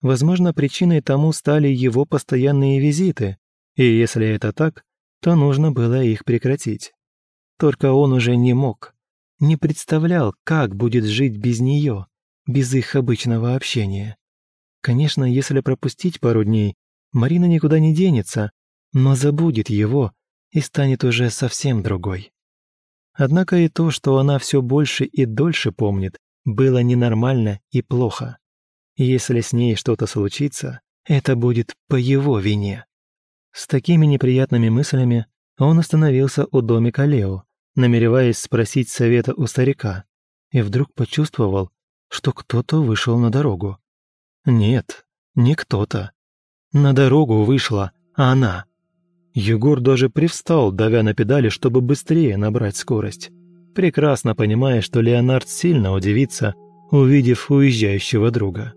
Возможно, причиной тому стали его постоянные визиты, и если это так, то нужно было их прекратить. Только он уже не мог, не представлял, как будет жить без нее, без их обычного общения. Конечно, если пропустить пару дней, Марина никуда не денется, но забудет его и станет уже совсем другой. Однако и то, что она все больше и дольше помнит, было ненормально и плохо. Если с ней что-то случится, это будет по его вине. С такими неприятными мыслями он остановился у домика Лео, намереваясь спросить совета у старика, и вдруг почувствовал, что кто-то вышел на дорогу. Нет, не кто-то. На дорогу вышла она. Егор даже привстал, давя на педали, чтобы быстрее набрать скорость, прекрасно понимая, что Леонард сильно удивится, увидев уезжающего друга.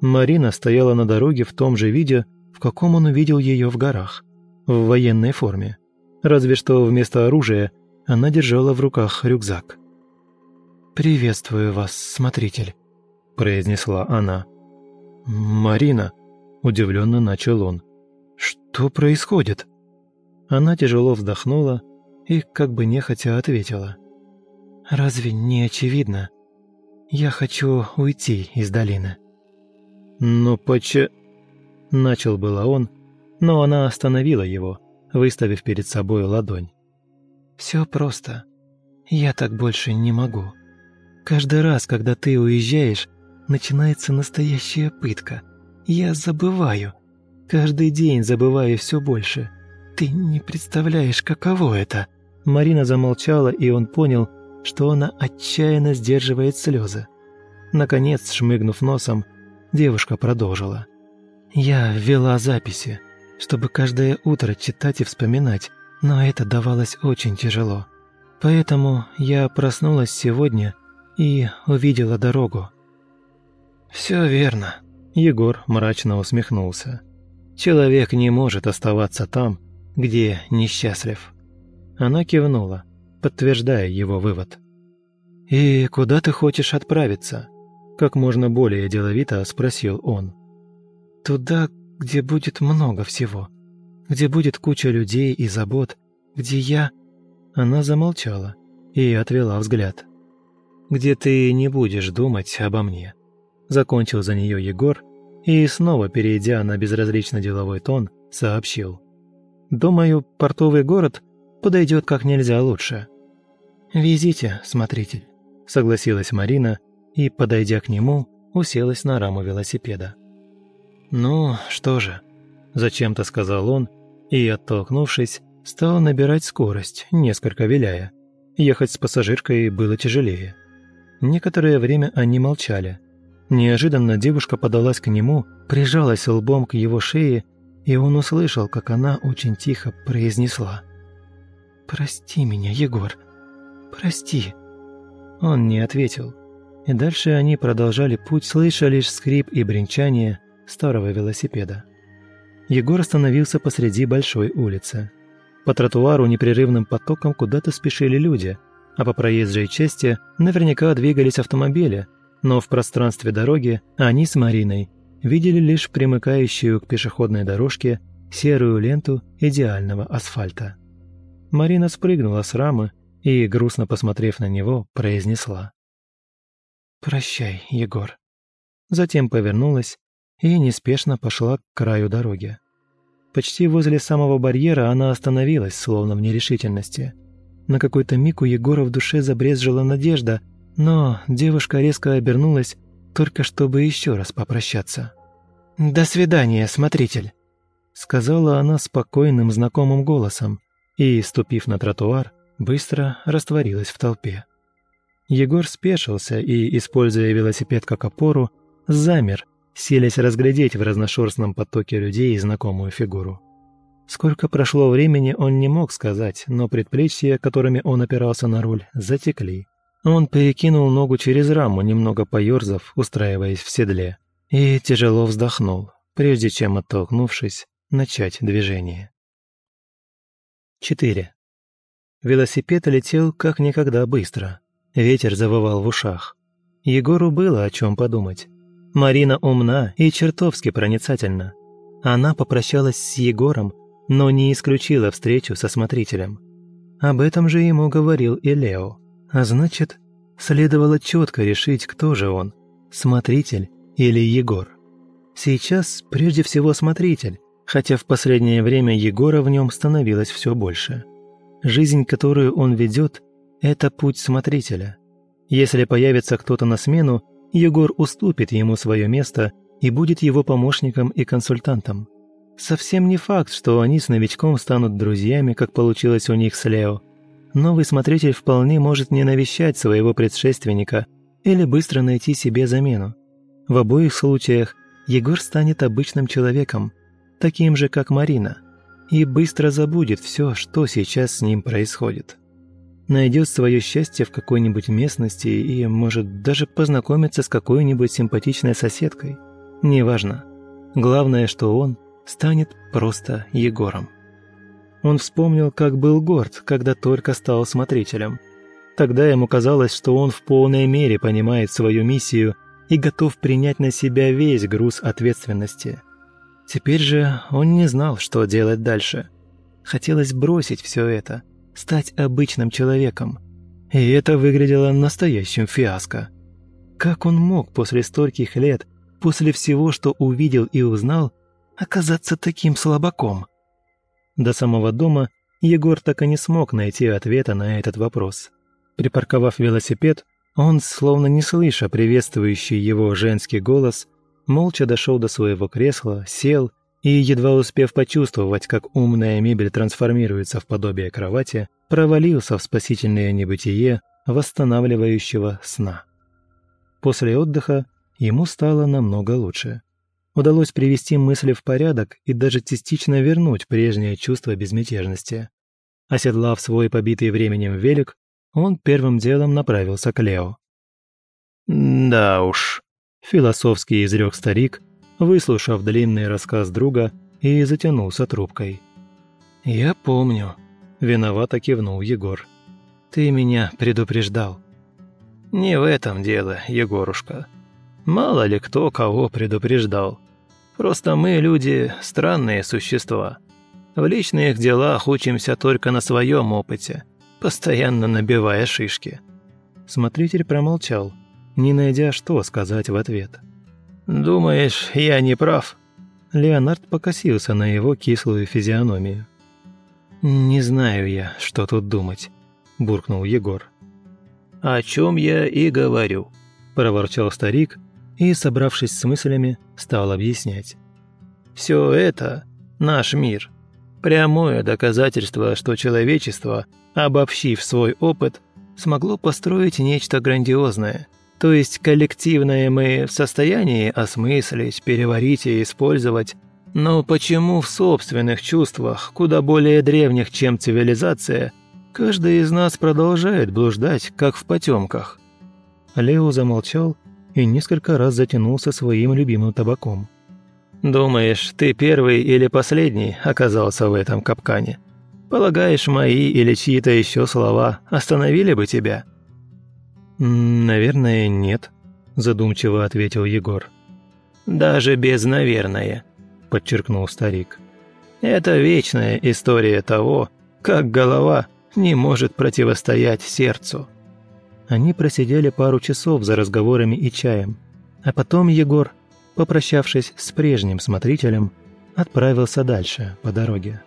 Марина стояла на дороге в том же виде, в каком он увидел ее в горах, в военной форме. Разве что вместо оружия она держала в руках рюкзак. «Приветствую вас, смотритель», – произнесла она. «Марина», – удивленно начал он. «Что происходит?» Она тяжело вздохнула и, как бы нехотя, ответила. «Разве не очевидно? Я хочу уйти из долины». «Но поче...» Начал было он, но она остановила его, выставив перед собой ладонь. «Все просто. Я так больше не могу. Каждый раз, когда ты уезжаешь, начинается настоящая пытка. Я забываю. Каждый день забываю все больше. Ты не представляешь, каково это». Марина замолчала, и он понял, что она отчаянно сдерживает слезы. Наконец, шмыгнув носом, девушка продолжила. Я ввела записи, чтобы каждое утро читать и вспоминать, но это давалось очень тяжело. Поэтому я проснулась сегодня и увидела дорогу. «Все верно», — Егор мрачно усмехнулся. «Человек не может оставаться там, где несчастлив». Она кивнула, подтверждая его вывод. «И куда ты хочешь отправиться?» Как можно более деловито спросил он. Туда, где будет много всего. Где будет куча людей и забот. Где я...» Она замолчала и отвела взгляд. «Где ты не будешь думать обо мне», — закончил за нее Егор и, снова перейдя на безразлично деловой тон, сообщил. «Думаю, портовый город подойдет как нельзя лучше». «Везите, смотритель», — согласилась Марина и, подойдя к нему, уселась на раму велосипеда. «Ну, что же», – зачем-то сказал он, и, оттолкнувшись, стал набирать скорость, несколько виляя. Ехать с пассажиркой было тяжелее. Некоторое время они молчали. Неожиданно девушка подалась к нему, прижалась лбом к его шее, и он услышал, как она очень тихо произнесла. «Прости меня, Егор, прости». Он не ответил. И дальше они продолжали путь, слыша лишь скрип и бренчание, старого велосипеда. Егор остановился посреди большой улицы. По тротуару непрерывным потоком куда-то спешили люди, а по проезжей части наверняка двигались автомобили, но в пространстве дороги они с Мариной видели лишь примыкающую к пешеходной дорожке серую ленту идеального асфальта. Марина спрыгнула с рамы и, грустно посмотрев на него, произнесла. «Прощай, Егор». Затем повернулась и неспешно пошла к краю дороги. Почти возле самого барьера она остановилась, словно в нерешительности. На какой-то миг у Егора в душе забрезжила надежда, но девушка резко обернулась, только чтобы еще раз попрощаться. «До свидания, смотритель», — сказала она спокойным знакомым голосом и, ступив на тротуар, быстро растворилась в толпе. Егор спешился и, используя велосипед как опору, замер, селись разглядеть в разношерстном потоке людей знакомую фигуру. Сколько прошло времени, он не мог сказать, но предплечья, которыми он опирался на руль, затекли. Он перекинул ногу через раму, немного поёрзав, устраиваясь в седле, и тяжело вздохнул, прежде чем, оттолкнувшись, начать движение. 4. Велосипед летел как никогда быстро. Ветер завывал в ушах. Егору было о чем подумать. Марина умна и чертовски проницательна. Она попрощалась с Егором, но не исключила встречу со смотрителем. Об этом же ему говорил и Лео. А значит, следовало четко решить, кто же он – смотритель или Егор. Сейчас прежде всего смотритель, хотя в последнее время Егора в нем становилось все больше. Жизнь, которую он ведет – это путь смотрителя. Если появится кто-то на смену, Егор уступит ему свое место и будет его помощником и консультантом. Совсем не факт, что они с новичком станут друзьями, как получилось у них с Лео. Новый смотритель вполне может не навещать своего предшественника или быстро найти себе замену. В обоих случаях Егор станет обычным человеком, таким же, как Марина, и быстро забудет все, что сейчас с ним происходит. Найдет свое счастье в какой-нибудь местности и, может, даже познакомиться с какой-нибудь симпатичной соседкой. Неважно. Главное, что он – станет просто Егором. Он вспомнил, как был горд, когда только стал смотрителем. Тогда ему казалось, что он в полной мере понимает свою миссию и готов принять на себя весь груз ответственности. Теперь же он не знал, что делать дальше. Хотелось бросить все это, стать обычным человеком. И это выглядело настоящим фиаско. Как он мог после стольких лет, после всего, что увидел и узнал, оказаться таким слабаком? До самого дома Егор так и не смог найти ответа на этот вопрос. Припарковав велосипед, он, словно не слыша приветствующий его женский голос, молча дошел до своего кресла, сел и, едва успев почувствовать, как умная мебель трансформируется в подобие кровати, провалился в спасительное небытие восстанавливающего сна. После отдыха ему стало намного лучше удалось привести мысли в порядок и даже частично вернуть прежнее чувство безмятежности. Оседлав свой побитый временем велик, он первым делом направился к Лео. «Да уж», – философски изрек старик, выслушав длинный рассказ друга и затянулся трубкой. «Я помню», – виновато кивнул Егор. «Ты меня предупреждал». «Не в этом дело, Егорушка. Мало ли кто кого предупреждал. Просто мы, люди, странные существа. В личных делах учимся только на своем опыте, постоянно набивая шишки». Смотритель промолчал, не найдя, что сказать в ответ. «Думаешь, я не прав?» Леонард покосился на его кислую физиономию. «Не знаю я, что тут думать», – буркнул Егор. «О чем я и говорю», – проворчал старик и, собравшись с мыслями, стал объяснять. «Все это – наш мир. Прямое доказательство, что человечество, обобщив свой опыт, смогло построить нечто грандиозное. То есть коллективное мы в состоянии осмыслить, переварить и использовать, но почему в собственных чувствах, куда более древних, чем цивилизация, каждый из нас продолжает блуждать, как в потемках?» Лео замолчал и несколько раз затянулся своим любимым табаком. «Думаешь, ты первый или последний оказался в этом капкане? Полагаешь, мои или чьи-то еще слова остановили бы тебя?» «Наверное, нет», – задумчиво ответил Егор. «Даже без «наверное», – подчеркнул старик. «Это вечная история того, как голова не может противостоять сердцу». Они просидели пару часов за разговорами и чаем. А потом Егор, попрощавшись с прежним смотрителем, отправился дальше, по дороге.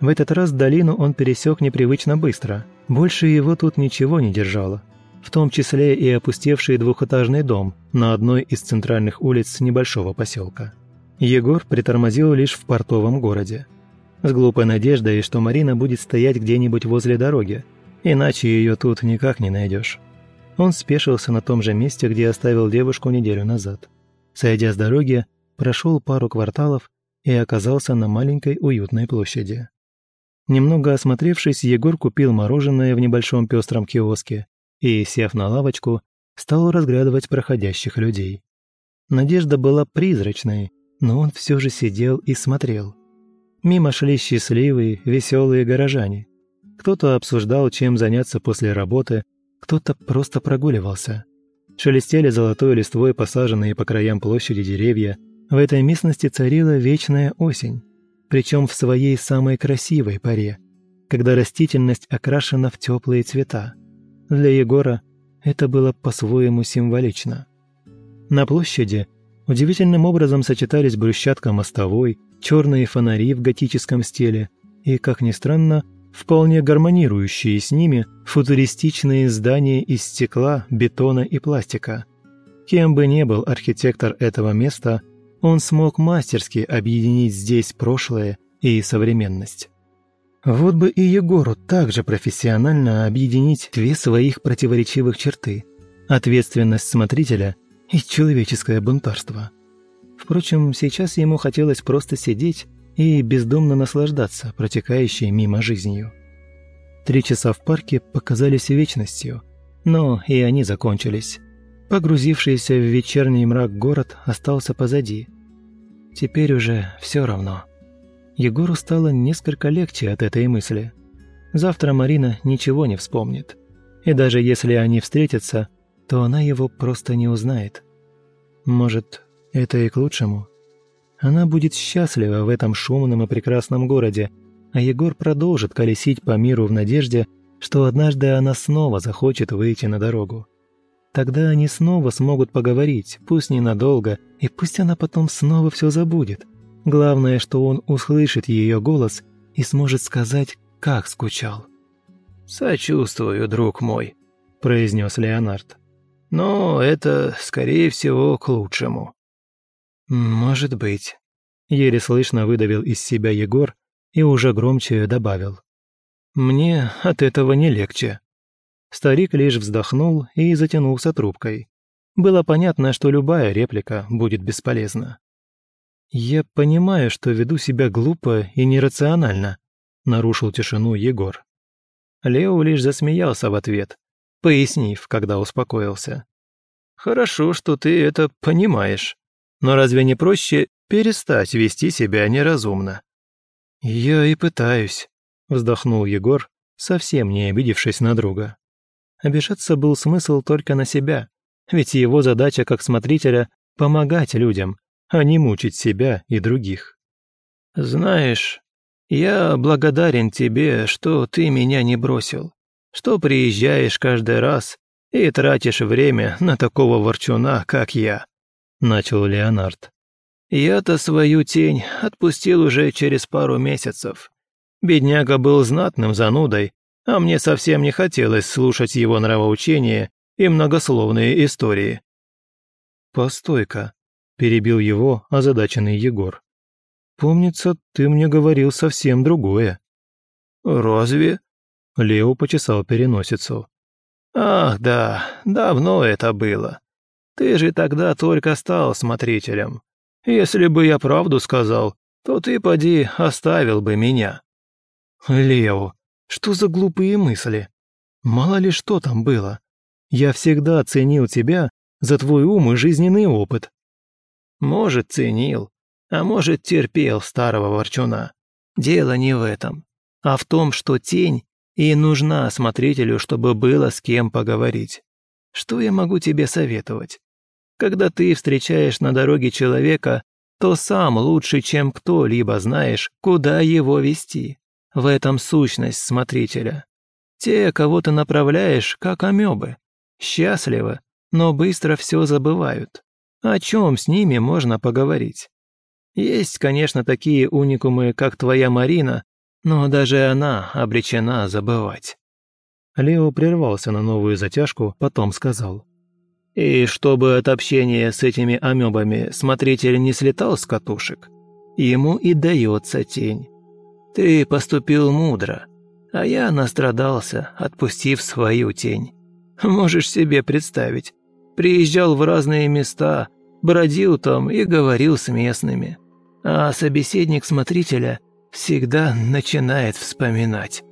В этот раз долину он пересек непривычно быстро. Больше его тут ничего не держало. В том числе и опустевший двухэтажный дом на одной из центральных улиц небольшого поселка. Егор притормозил лишь в портовом городе. С глупой надеждой, что Марина будет стоять где-нибудь возле дороги, иначе ее тут никак не найдешь. Он спешился на том же месте, где оставил девушку неделю назад. Сойдя с дороги, прошел пару кварталов и оказался на маленькой уютной площади. Немного осмотревшись, Егор купил мороженое в небольшом пестром киоске и, сев на лавочку, стал разглядывать проходящих людей. Надежда была призрачной, но он все же сидел и смотрел. Мимо шли счастливые, веселые горожане. Кто-то обсуждал, чем заняться после работы, кто-то просто прогуливался. Шелестели золотой листвой посаженные по краям площади деревья. В этой местности царила вечная осень, причем в своей самой красивой паре, когда растительность окрашена в теплые цвета. Для Егора это было по-своему символично. На площади – Удивительным образом сочетались брусчатка мостовой, черные фонари в готическом стиле и, как ни странно, вполне гармонирующие с ними футуристичные здания из стекла, бетона и пластика. Кем бы ни был архитектор этого места, он смог мастерски объединить здесь прошлое и современность. Вот бы и Егору также профессионально объединить две своих противоречивых черты – ответственность смотрителя и человеческое бунтарство. Впрочем, сейчас ему хотелось просто сидеть и бездомно наслаждаться протекающей мимо жизнью. Три часа в парке показались вечностью, но и они закончились. Погрузившийся в вечерний мрак город остался позади. Теперь уже все равно. Егору стало несколько легче от этой мысли. Завтра Марина ничего не вспомнит. И даже если они встретятся – то она его просто не узнает. Может, это и к лучшему? Она будет счастлива в этом шумном и прекрасном городе, а Егор продолжит колесить по миру в надежде, что однажды она снова захочет выйти на дорогу. Тогда они снова смогут поговорить, пусть ненадолго, и пусть она потом снова все забудет. Главное, что он услышит ее голос и сможет сказать, как скучал. «Сочувствую, друг мой», – произнес Леонард. Но это, скорее всего, к лучшему». «Может быть», — еле слышно выдавил из себя Егор и уже громче добавил. «Мне от этого не легче». Старик лишь вздохнул и затянулся трубкой. Было понятно, что любая реплика будет бесполезна. «Я понимаю, что веду себя глупо и нерационально», — нарушил тишину Егор. Лео лишь засмеялся в ответ, пояснив, когда успокоился. «Хорошо, что ты это понимаешь. Но разве не проще перестать вести себя неразумно?» «Я и пытаюсь», — вздохнул Егор, совсем не обидевшись на друга. Обижаться был смысл только на себя, ведь его задача как смотрителя — помогать людям, а не мучить себя и других. «Знаешь, я благодарен тебе, что ты меня не бросил что приезжаешь каждый раз и тратишь время на такого ворчуна, как я», — начал Леонард. «Я-то свою тень отпустил уже через пару месяцев. Бедняга был знатным занудой, а мне совсем не хотелось слушать его нравоучения и многословные истории». «Постой-ка», — перебил его озадаченный Егор. «Помнится, ты мне говорил совсем другое». «Разве?» Лео почесал переносицу. «Ах, да, давно это было. Ты же тогда только стал смотрителем. Если бы я правду сказал, то ты, поди, оставил бы меня». «Лео, что за глупые мысли? Мало ли что там было. Я всегда ценил тебя за твой ум и жизненный опыт». «Может, ценил, а может, терпел старого ворчуна. Дело не в этом, а в том, что тень и нужна смотрителю, чтобы было с кем поговорить. Что я могу тебе советовать? Когда ты встречаешь на дороге человека, то сам лучше, чем кто-либо знаешь, куда его вести. В этом сущность смотрителя. Те, кого ты направляешь, как амебы. Счастливы, но быстро все забывают. О чем с ними можно поговорить? Есть, конечно, такие уникумы, как твоя Марина, но даже она обречена забывать. Лео прервался на новую затяжку, потом сказал. И чтобы от общения с этими амебами смотритель не слетал с катушек, ему и дается тень. Ты поступил мудро, а я настрадался, отпустив свою тень. Можешь себе представить, приезжал в разные места, бродил там и говорил с местными. А собеседник смотрителя всегда начинает вспоминать.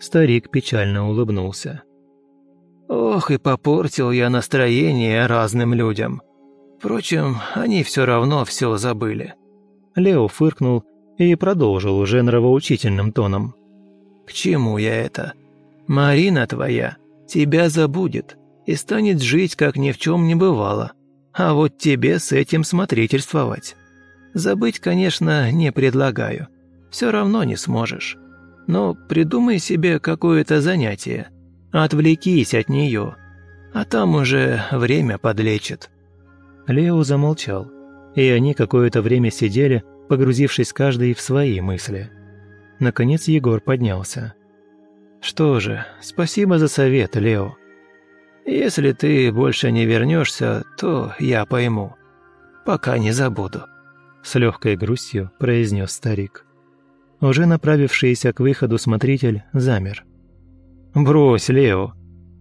Старик печально улыбнулся. Ох, и попортил я настроение разным людям. Впрочем, они все равно все забыли. Лео фыркнул и продолжил уже нравоучительным тоном. «К чему я это? Марина твоя тебя забудет и станет жить, как ни в чем не бывало. А вот тебе с этим смотрительствовать. Забыть, конечно, не предлагаю. Все равно не сможешь. Но придумай себе какое-то занятие. Отвлекись от нее. А там уже время подлечит». Лео замолчал, и они какое-то время сидели, погрузившись каждый в свои мысли. Наконец Егор поднялся. «Что же, спасибо за совет, Лео. Если ты больше не вернешься, то я пойму. Пока не забуду». С легкой грустью произнес старик. Уже направившийся к выходу смотритель замер. «Брось, Лео.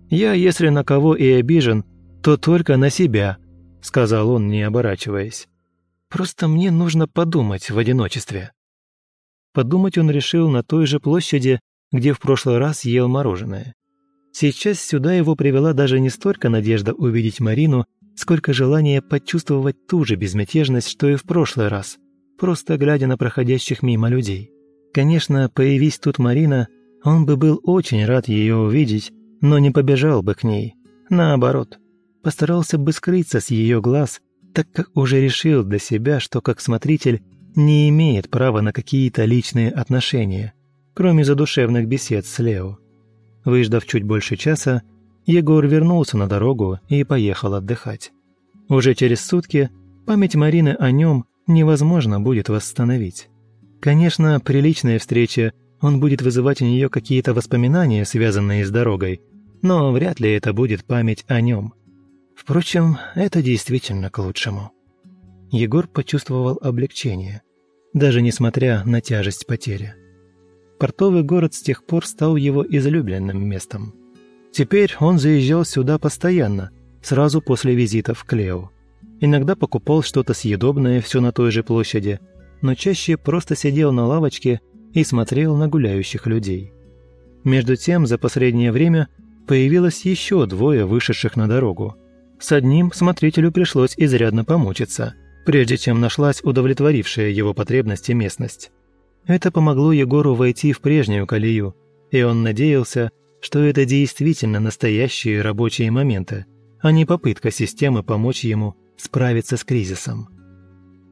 Я, если на кого и обижен, то только на себя», — сказал он, не оборачиваясь. Просто мне нужно подумать в одиночестве». Подумать он решил на той же площади, где в прошлый раз ел мороженое. Сейчас сюда его привела даже не столько надежда увидеть Марину, сколько желание почувствовать ту же безмятежность, что и в прошлый раз, просто глядя на проходящих мимо людей. Конечно, появись тут Марина, он бы был очень рад ее увидеть, но не побежал бы к ней. Наоборот, постарался бы скрыться с ее глаз так как уже решил для себя, что как смотритель не имеет права на какие-то личные отношения, кроме задушевных бесед с Лео. Выждав чуть больше часа, Егор вернулся на дорогу и поехал отдыхать. Уже через сутки память Марины о нем невозможно будет восстановить. Конечно, при личной встрече он будет вызывать у нее какие-то воспоминания, связанные с дорогой, но вряд ли это будет память о нем. Впрочем, это действительно к лучшему. Егор почувствовал облегчение, даже несмотря на тяжесть потери. Портовый город с тех пор стал его излюбленным местом. Теперь он заезжал сюда постоянно, сразу после визитов к Лео. Иногда покупал что-то съедобное все на той же площади, но чаще просто сидел на лавочке и смотрел на гуляющих людей. Между тем, за последнее время появилось еще двое вышедших на дорогу – с одним смотрителю пришлось изрядно помучиться, прежде чем нашлась удовлетворившая его потребности местность. Это помогло Егору войти в прежнюю колею, и он надеялся, что это действительно настоящие рабочие моменты, а не попытка системы помочь ему справиться с кризисом.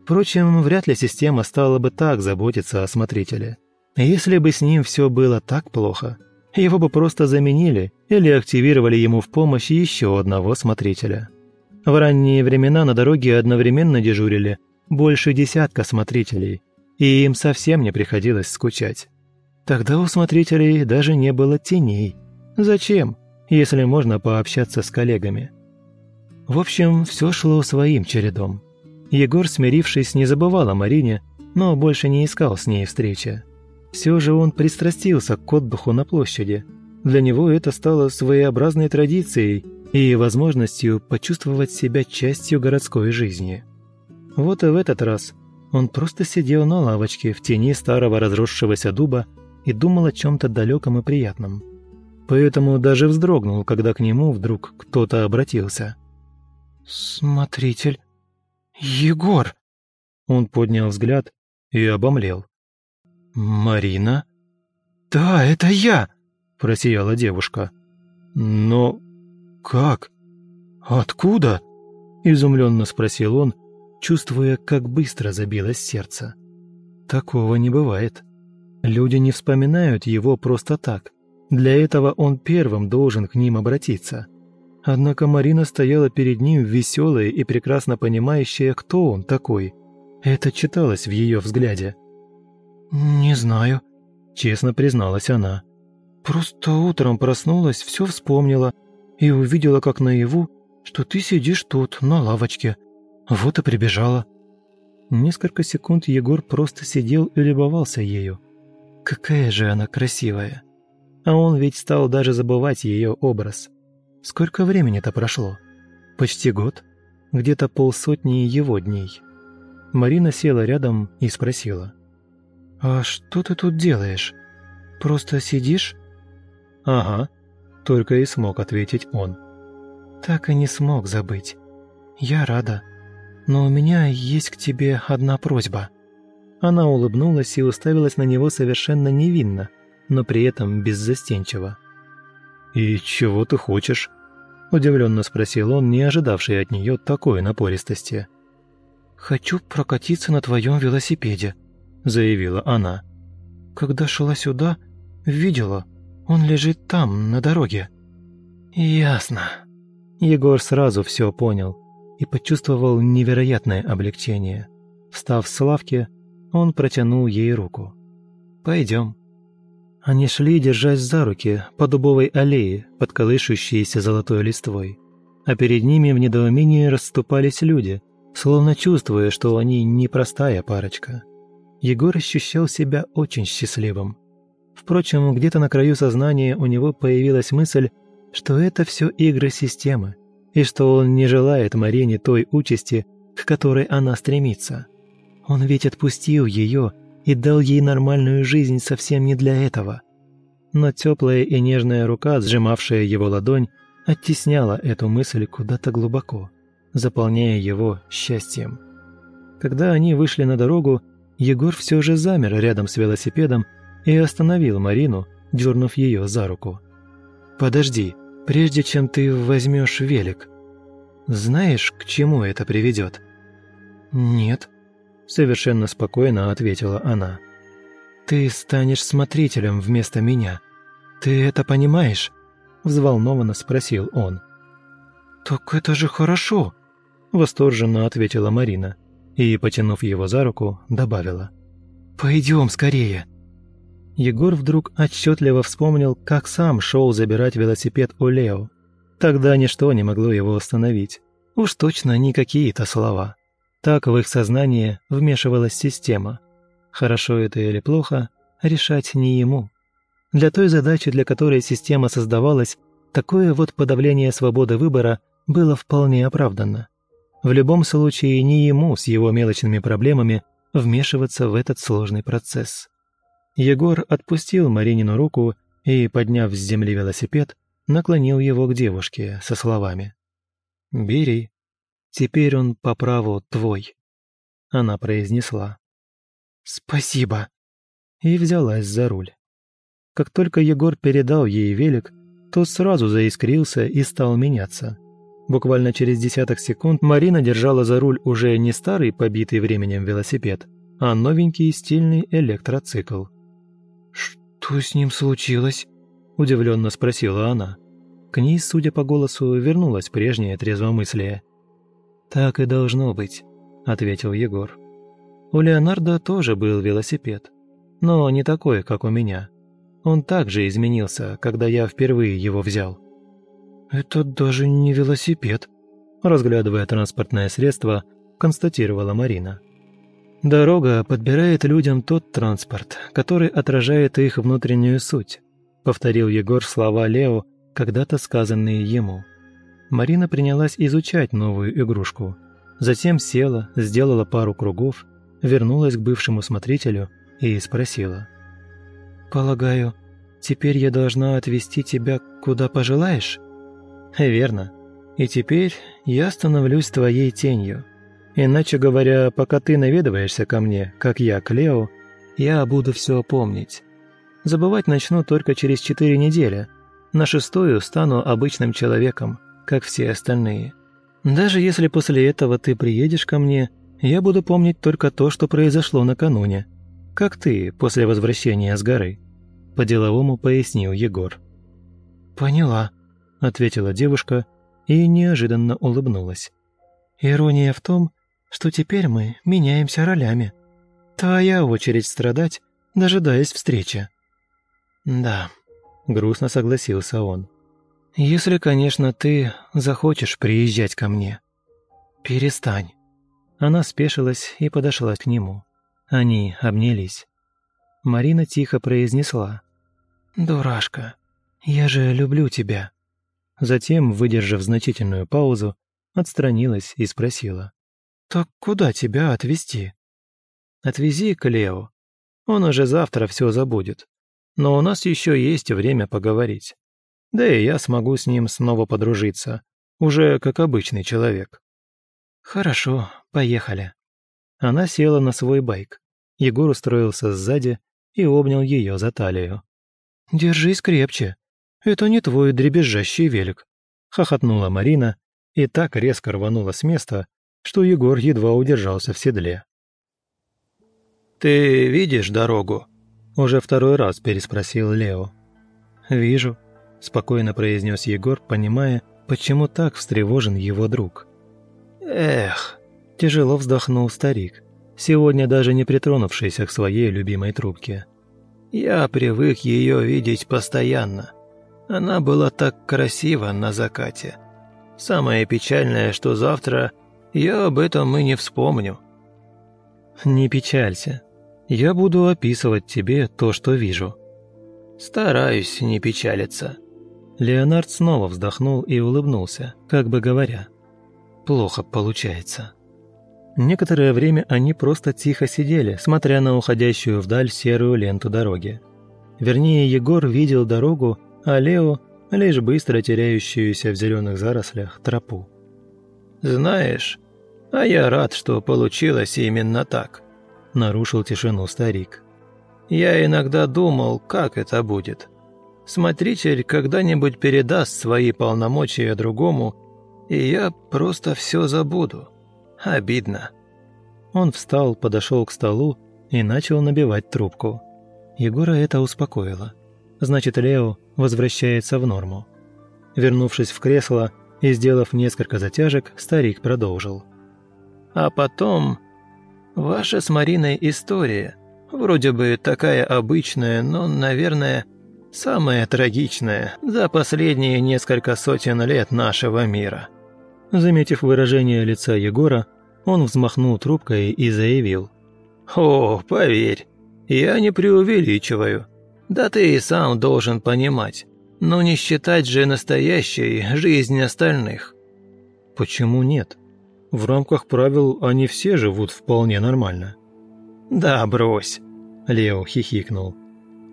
Впрочем, вряд ли система стала бы так заботиться о смотрителе. Если бы с ним все было так плохо, его бы просто заменили или активировали ему в помощь еще одного смотрителя. В ранние времена на дороге одновременно дежурили больше десятка смотрителей, и им совсем не приходилось скучать. Тогда у смотрителей даже не было теней. Зачем, если можно пообщаться с коллегами? В общем, все шло своим чередом. Егор, смирившись, не забывал о Марине, но больше не искал с ней встречи. Все же он пристрастился к отдыху на площади. Для него это стало своеобразной традицией и возможностью почувствовать себя частью городской жизни. Вот и в этот раз он просто сидел на лавочке в тени старого разросшегося дуба и думал о чем-то далеком и приятном. Поэтому даже вздрогнул, когда к нему вдруг кто-то обратился. «Смотритель, Егор!» Он поднял взгляд и обомлел. «Марина?» «Да, это я!» – просияла девушка. «Но как? Откуда?» – изумленно спросил он, чувствуя, как быстро забилось сердце. Такого не бывает. Люди не вспоминают его просто так. Для этого он первым должен к ним обратиться. Однако Марина стояла перед ним веселая и прекрасно понимающая, кто он такой. Это читалось в ее взгляде. «Не знаю», — честно призналась она. «Просто утром проснулась, все вспомнила и увидела, как наяву, что ты сидишь тут, на лавочке. Вот и прибежала». Несколько секунд Егор просто сидел и любовался ею. Какая же она красивая. А он ведь стал даже забывать ее образ. Сколько времени-то прошло? Почти год? Где-то полсотни его дней. Марина села рядом и спросила. «А что ты тут делаешь? Просто сидишь?» «Ага», — только и смог ответить он. «Так и не смог забыть. Я рада. Но у меня есть к тебе одна просьба». Она улыбнулась и уставилась на него совершенно невинно, но при этом беззастенчиво. «И чего ты хочешь?» – удивленно спросил он, не ожидавший от нее такой напористости. «Хочу прокатиться на твоем велосипеде», – заявила она. «Когда шла сюда, видела, он лежит там, на дороге». «Ясно». Егор сразу все понял и почувствовал невероятное облегчение. Встав с лавки, он протянул ей руку. «Пойдем». Они шли, держась за руки, по дубовой аллее, под колышущейся золотой листвой. А перед ними в недоумении расступались люди, словно чувствуя, что они непростая парочка. Егор ощущал себя очень счастливым. Впрочем, где-то на краю сознания у него появилась мысль, что это все игры системы, и что он не желает Марине той участи, к которой она стремится. Он ведь отпустил ее и дал ей нормальную жизнь совсем не для этого. Но теплая и нежная рука, сжимавшая его ладонь, оттесняла эту мысль куда-то глубоко, заполняя его счастьем. Когда они вышли на дорогу, Егор все же замер рядом с велосипедом и остановил Марину, дернув ее за руку. «Подожди, прежде чем ты возьмешь велик. Знаешь, к чему это приведет?» «Нет», совершенно спокойно ответила она. «Ты станешь смотрителем вместо меня. Ты это понимаешь?» взволнованно спросил он. «Так это же хорошо!» восторженно ответила Марина и, потянув его за руку, добавила. «Пойдем скорее!» Егор вдруг отчетливо вспомнил, как сам шел забирать велосипед у Лео. Тогда ничто не могло его остановить. Уж точно не какие-то слова. Так в их сознание вмешивалась система. Хорошо это или плохо, решать не ему. Для той задачи, для которой система создавалась, такое вот подавление свободы выбора было вполне оправданно. В любом случае не ему с его мелочными проблемами вмешиваться в этот сложный процесс. Егор отпустил Маринину руку и, подняв с земли велосипед, наклонил его к девушке со словами «Бери, Теперь он по праву твой», — она произнесла. «Спасибо», и взялась за руль. Как только Егор передал ей велик, то сразу заискрился и стал меняться. Буквально через десяток секунд Марина держала за руль уже не старый, побитый временем велосипед, а новенький стильный электроцикл. «Что с ним случилось?» – удивленно спросила она. К ней, судя по голосу, вернулось прежнее трезвомыслие. «Так и должно быть», — ответил Егор. «У Леонардо тоже был велосипед, но не такой, как у меня. Он также изменился, когда я впервые его взял». «Это даже не велосипед», — разглядывая транспортное средство, констатировала Марина. «Дорога подбирает людям тот транспорт, который отражает их внутреннюю суть», — повторил Егор слова Лео, когда-то сказанные ему. Марина принялась изучать новую игрушку. Затем села, сделала пару кругов, вернулась к бывшему смотрителю и спросила. «Полагаю, теперь я должна отвезти тебя куда пожелаешь?» «Верно. И теперь я становлюсь твоей тенью. Иначе говоря, пока ты наведываешься ко мне, как я к Лео, я буду все помнить. Забывать начну только через четыре недели. На шестую стану обычным человеком, как все остальные. Даже если после этого ты приедешь ко мне, я буду помнить только то, что произошло накануне. Как ты после возвращения с горы», – по-деловому пояснил Егор. «Поняла», – ответила девушка и неожиданно улыбнулась. «Ирония в том, что теперь мы меняемся ролями. Твоя очередь страдать, дожидаясь встречи». «Да», – грустно согласился он. Если, конечно, ты захочешь приезжать ко мне. Перестань». Она спешилась и подошла к нему. Они обнялись. Марина тихо произнесла. «Дурашка, я же люблю тебя». Затем, выдержав значительную паузу, отстранилась и спросила. «Так куда тебя отвезти?» «Отвези к Лео. Он уже завтра все забудет. Но у нас еще есть время поговорить. Да и я смогу с ним снова подружиться, уже как обычный человек». «Хорошо, поехали». Она села на свой байк. Егор устроился сзади и обнял ее за талию. «Держись крепче. Это не твой дребезжащий велик», — хохотнула Марина и так резко рванула с места, что Егор едва удержался в седле. «Ты видишь дорогу?» — уже второй раз переспросил Лео. «Вижу», — спокойно произнес Егор, понимая, почему так встревожен его друг. «Эх», — тяжело вздохнул старик, сегодня даже не притронувшийся к своей любимой трубке. Я привык ее видеть постоянно. Она была так красива на закате. Самое печальное, что завтра я об этом и не вспомню. Не печалься. Я буду описывать тебе то, что вижу. Стараюсь не печалиться. Леонард снова вздохнул и улыбнулся, как бы говоря. Плохо получается. Некоторое время они просто тихо сидели, смотря на уходящую вдаль серую ленту дороги. Вернее, Егор видел дорогу, а Лео – лишь быстро теряющуюся в зеленых зарослях тропу. «Знаешь, а я рад, что получилось именно так», – нарушил тишину старик. «Я иногда думал, как это будет. Смотритель когда-нибудь передаст свои полномочия другому, и я просто все забуду». Обидно. Он встал, подошел к столу и начал набивать трубку. Егора это успокоило. Значит, Лео возвращается в норму. Вернувшись в кресло и сделав несколько затяжек, старик продолжил. «А потом... Ваша с Мариной история. Вроде бы такая обычная, но, наверное, самая трагичная за последние несколько сотен лет нашего мира». Заметив выражение лица Егора, он взмахнул трубкой и заявил. «О, поверь, я не преувеличиваю. Да ты и сам должен понимать. Но не считать же настоящей жизнь остальных». «Почему нет? В рамках правил они все живут вполне нормально». «Да брось», – Лео хихикнул.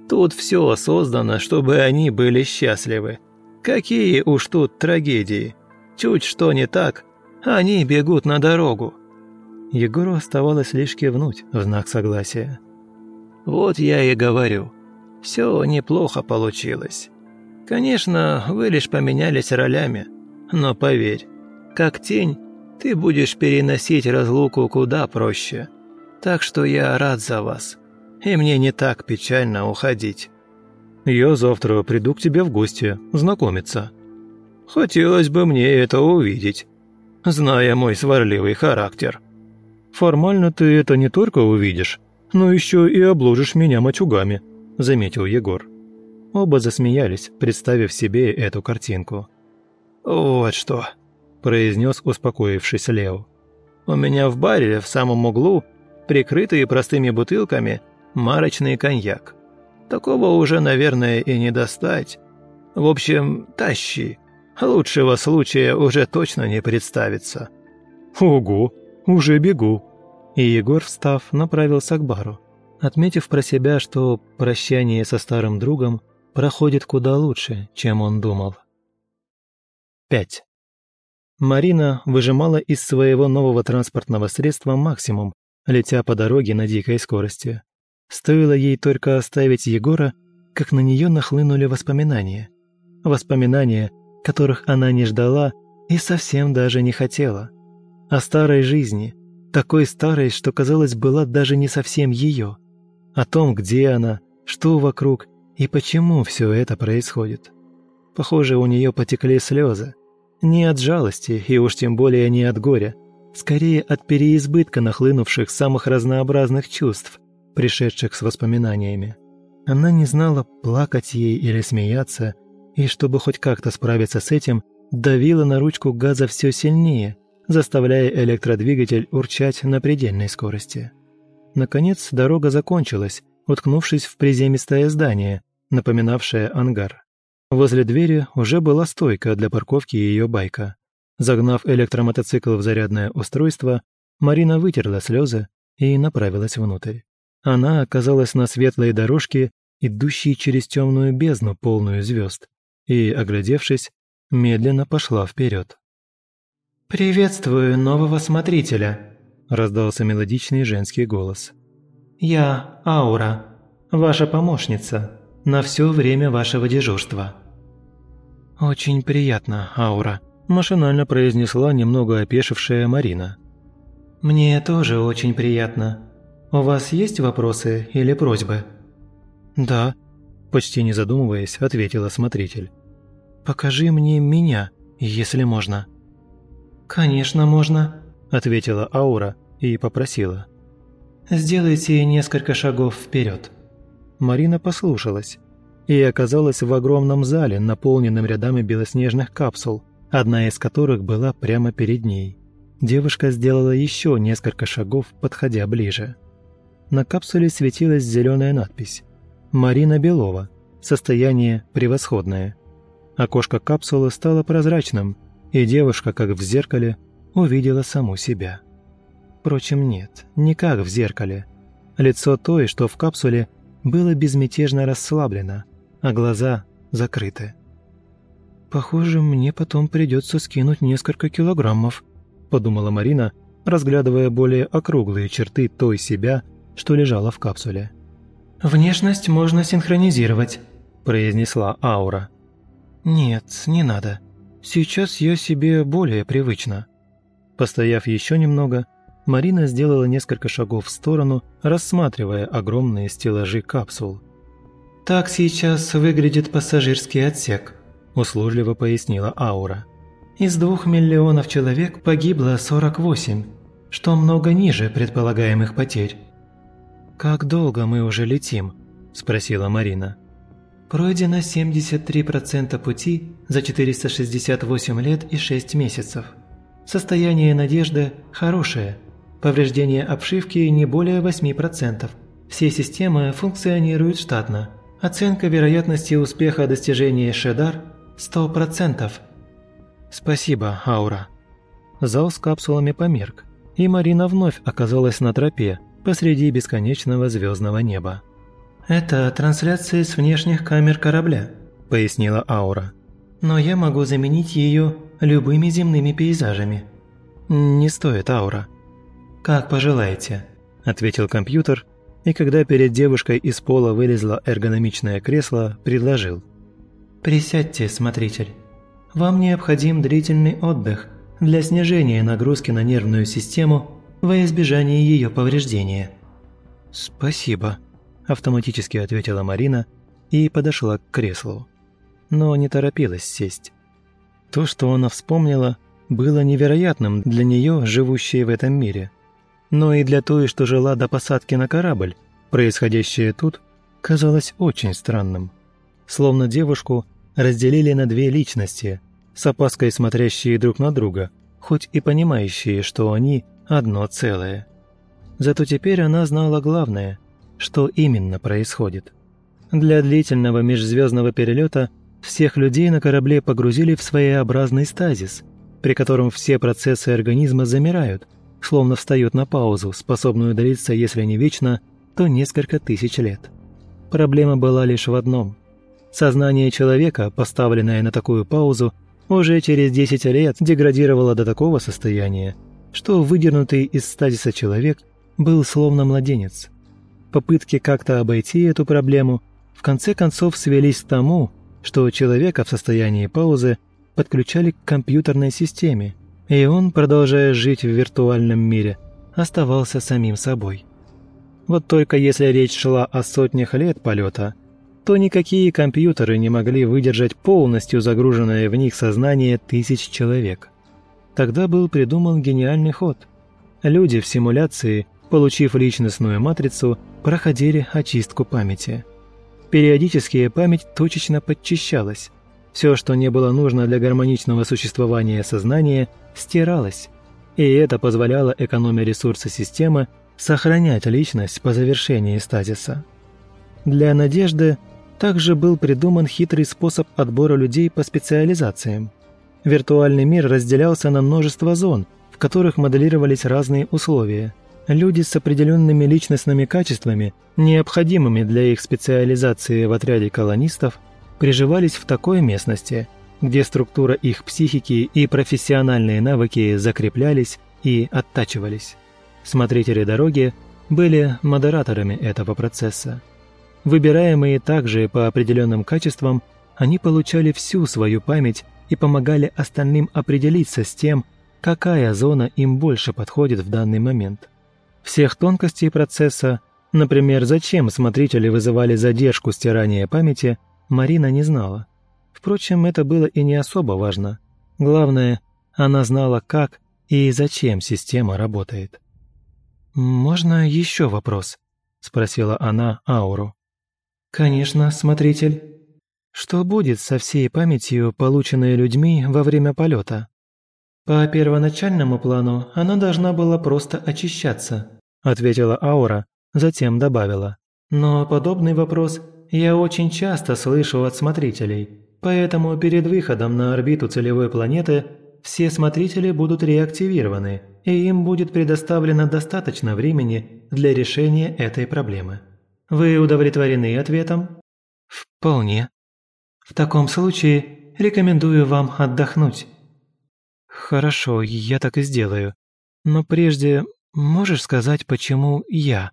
«Тут все создано, чтобы они были счастливы. Какие уж тут трагедии. Чуть что не так, они бегут на дорогу». Егору оставалось лишь кивнуть в знак согласия. «Вот я и говорю. Все неплохо получилось. Конечно, вы лишь поменялись ролями, но поверь, как тень, ты будешь переносить разлуку куда проще. Так что я рад за вас, и мне не так печально уходить». «Я завтра приду к тебе в гости, знакомиться», Хотелось бы мне это увидеть, зная мой сварливый характер. Формально ты это не только увидишь, но еще и обложишь меня мачугами», – заметил Егор. Оба засмеялись, представив себе эту картинку. «Вот что», – произнес успокоившись Лео. «У меня в баре в самом углу, прикрытый простыми бутылками, марочный коньяк. Такого уже, наверное, и не достать. В общем, тащи, Лучшего случая уже точно не представится». «Ого, уже бегу!» И Егор, встав, направился к бару, отметив про себя, что прощание со старым другом проходит куда лучше, чем он думал. 5. Марина выжимала из своего нового транспортного средства максимум, летя по дороге на дикой скорости. Стоило ей только оставить Егора, как на нее нахлынули воспоминания. Воспоминания, которых она не ждала и совсем даже не хотела. О старой жизни, такой старой, что, казалось, была даже не совсем ее. О том, где она, что вокруг и почему все это происходит. Похоже, у нее потекли слезы. Не от жалости и уж тем более не от горя, скорее от переизбытка нахлынувших самых разнообразных чувств, пришедших с воспоминаниями. Она не знала, плакать ей или смеяться, и чтобы хоть как-то справиться с этим, давила на ручку газа все сильнее, заставляя электродвигатель урчать на предельной скорости. Наконец дорога закончилась, уткнувшись в приземистое здание, напоминавшее ангар. Возле двери уже была стойка для парковки ее байка. Загнав электромотоцикл в зарядное устройство, Марина вытерла слезы и направилась внутрь. Она оказалась на светлой дорожке, идущей через темную бездну, полную звезд, и, оглядевшись, медленно пошла вперед. «Приветствую нового смотрителя», – раздался мелодичный женский голос. «Я Аура, ваша помощница, на все время вашего дежурства». «Очень приятно, Аура», – машинально произнесла немного опешившая Марина. «Мне тоже очень приятно. У вас есть вопросы или просьбы?» «Да», – почти не задумываясь, ответила смотритель. «Покажи мне меня, если можно». «Конечно, можно», – ответила Аура и попросила. «Сделайте несколько шагов вперед. Марина послушалась и оказалась в огромном зале, наполненном рядами белоснежных капсул, одна из которых была прямо перед ней. Девушка сделала еще несколько шагов, подходя ближе. На капсуле светилась зеленая надпись «Марина Белова. Состояние превосходное». Окошко капсулы стало прозрачным, и девушка, как в зеркале, увидела саму себя. Впрочем, нет, не как в зеркале. Лицо той, что в капсуле, было безмятежно расслаблено, а глаза закрыты. «Похоже, мне потом придется скинуть несколько килограммов», – подумала Марина, разглядывая более округлые черты той себя, что лежала в капсуле. «Внешность можно синхронизировать», – произнесла Аура. «Нет, не надо. Сейчас я себе более привычна». Постояв еще немного, Марина сделала несколько шагов в сторону, рассматривая огромные стеллажи капсул. «Так сейчас выглядит пассажирский отсек», – услужливо пояснила Аура. «Из двух миллионов человек погибло 48, что много ниже предполагаемых потерь». «Как долго мы уже летим?» – спросила Марина. Пройдено 73% пути за 468 лет и 6 месяцев. Состояние надежды хорошее. Повреждение обшивки не более 8%. Все системы функционируют штатно. Оценка вероятности успеха достижения Шедар – 100%. Спасибо, Аура. Зал с капсулами померк, и Марина вновь оказалась на тропе посреди бесконечного звездного неба. «Это трансляция с внешних камер корабля», – пояснила Аура. «Но я могу заменить ее любыми земными пейзажами». «Не стоит, Аура». «Как пожелаете», – ответил компьютер, и когда перед девушкой из пола вылезло эргономичное кресло, предложил. «Присядьте, смотритель. Вам необходим длительный отдых для снижения нагрузки на нервную систему во избежание ее повреждения». «Спасибо», автоматически ответила Марина и подошла к креслу. Но не торопилась сесть. То, что она вспомнила, было невероятным для нее, живущей в этом мире. Но и для той, что жила до посадки на корабль, происходящее тут казалось очень странным. Словно девушку разделили на две личности, с опаской смотрящие друг на друга, хоть и понимающие, что они одно целое. Зато теперь она знала главное – что именно происходит. Для длительного межзвездного перелета всех людей на корабле погрузили в своеобразный стазис, при котором все процессы организма замирают, словно встают на паузу, способную длиться, если не вечно, то несколько тысяч лет. Проблема была лишь в одном. Сознание человека, поставленное на такую паузу, уже через 10 лет деградировало до такого состояния, что выдернутый из стазиса человек был словно младенец, Попытки как-то обойти эту проблему в конце концов свелись к тому, что человека в состоянии паузы подключали к компьютерной системе, и он, продолжая жить в виртуальном мире, оставался самим собой. Вот только если речь шла о сотнях лет полета, то никакие компьютеры не могли выдержать полностью загруженное в них сознание тысяч человек. Тогда был придуман гениальный ход. Люди в симуляции получив личностную матрицу, проходили очистку памяти. Периодически память точечно подчищалась, Все, что не было нужно для гармоничного существования сознания, стиралось. И это позволяло, экономя ресурсы системы, сохранять личность по завершении стазиса. Для Надежды также был придуман хитрый способ отбора людей по специализациям. Виртуальный мир разделялся на множество зон, в которых моделировались разные условия. Люди с определенными личностными качествами, необходимыми для их специализации в отряде колонистов, приживались в такой местности, где структура их психики и профессиональные навыки закреплялись и оттачивались. Смотрители дороги были модераторами этого процесса. Выбираемые также по определенным качествам, они получали всю свою память и помогали остальным определиться с тем, какая зона им больше подходит в данный момент. Всех тонкостей процесса, например, зачем смотрители вызывали задержку стирания памяти – Марина не знала. Впрочем, это было и не особо важно. Главное, она знала, как и зачем система работает. «Можно еще вопрос?» – спросила она Ауру. «Конечно, смотритель. Что будет со всей памятью, полученной людьми во время полета?» «По первоначальному плану она должна была просто очищаться», – ответила Аура, затем добавила. «Но подобный вопрос я очень часто слышу от смотрителей, поэтому перед выходом на орбиту целевой планеты все смотрители будут реактивированы, и им будет предоставлено достаточно времени для решения этой проблемы. Вы удовлетворены ответом? Вполне. В таком случае рекомендую вам отдохнуть. Хорошо, я так и сделаю. Но прежде можешь сказать, почему я?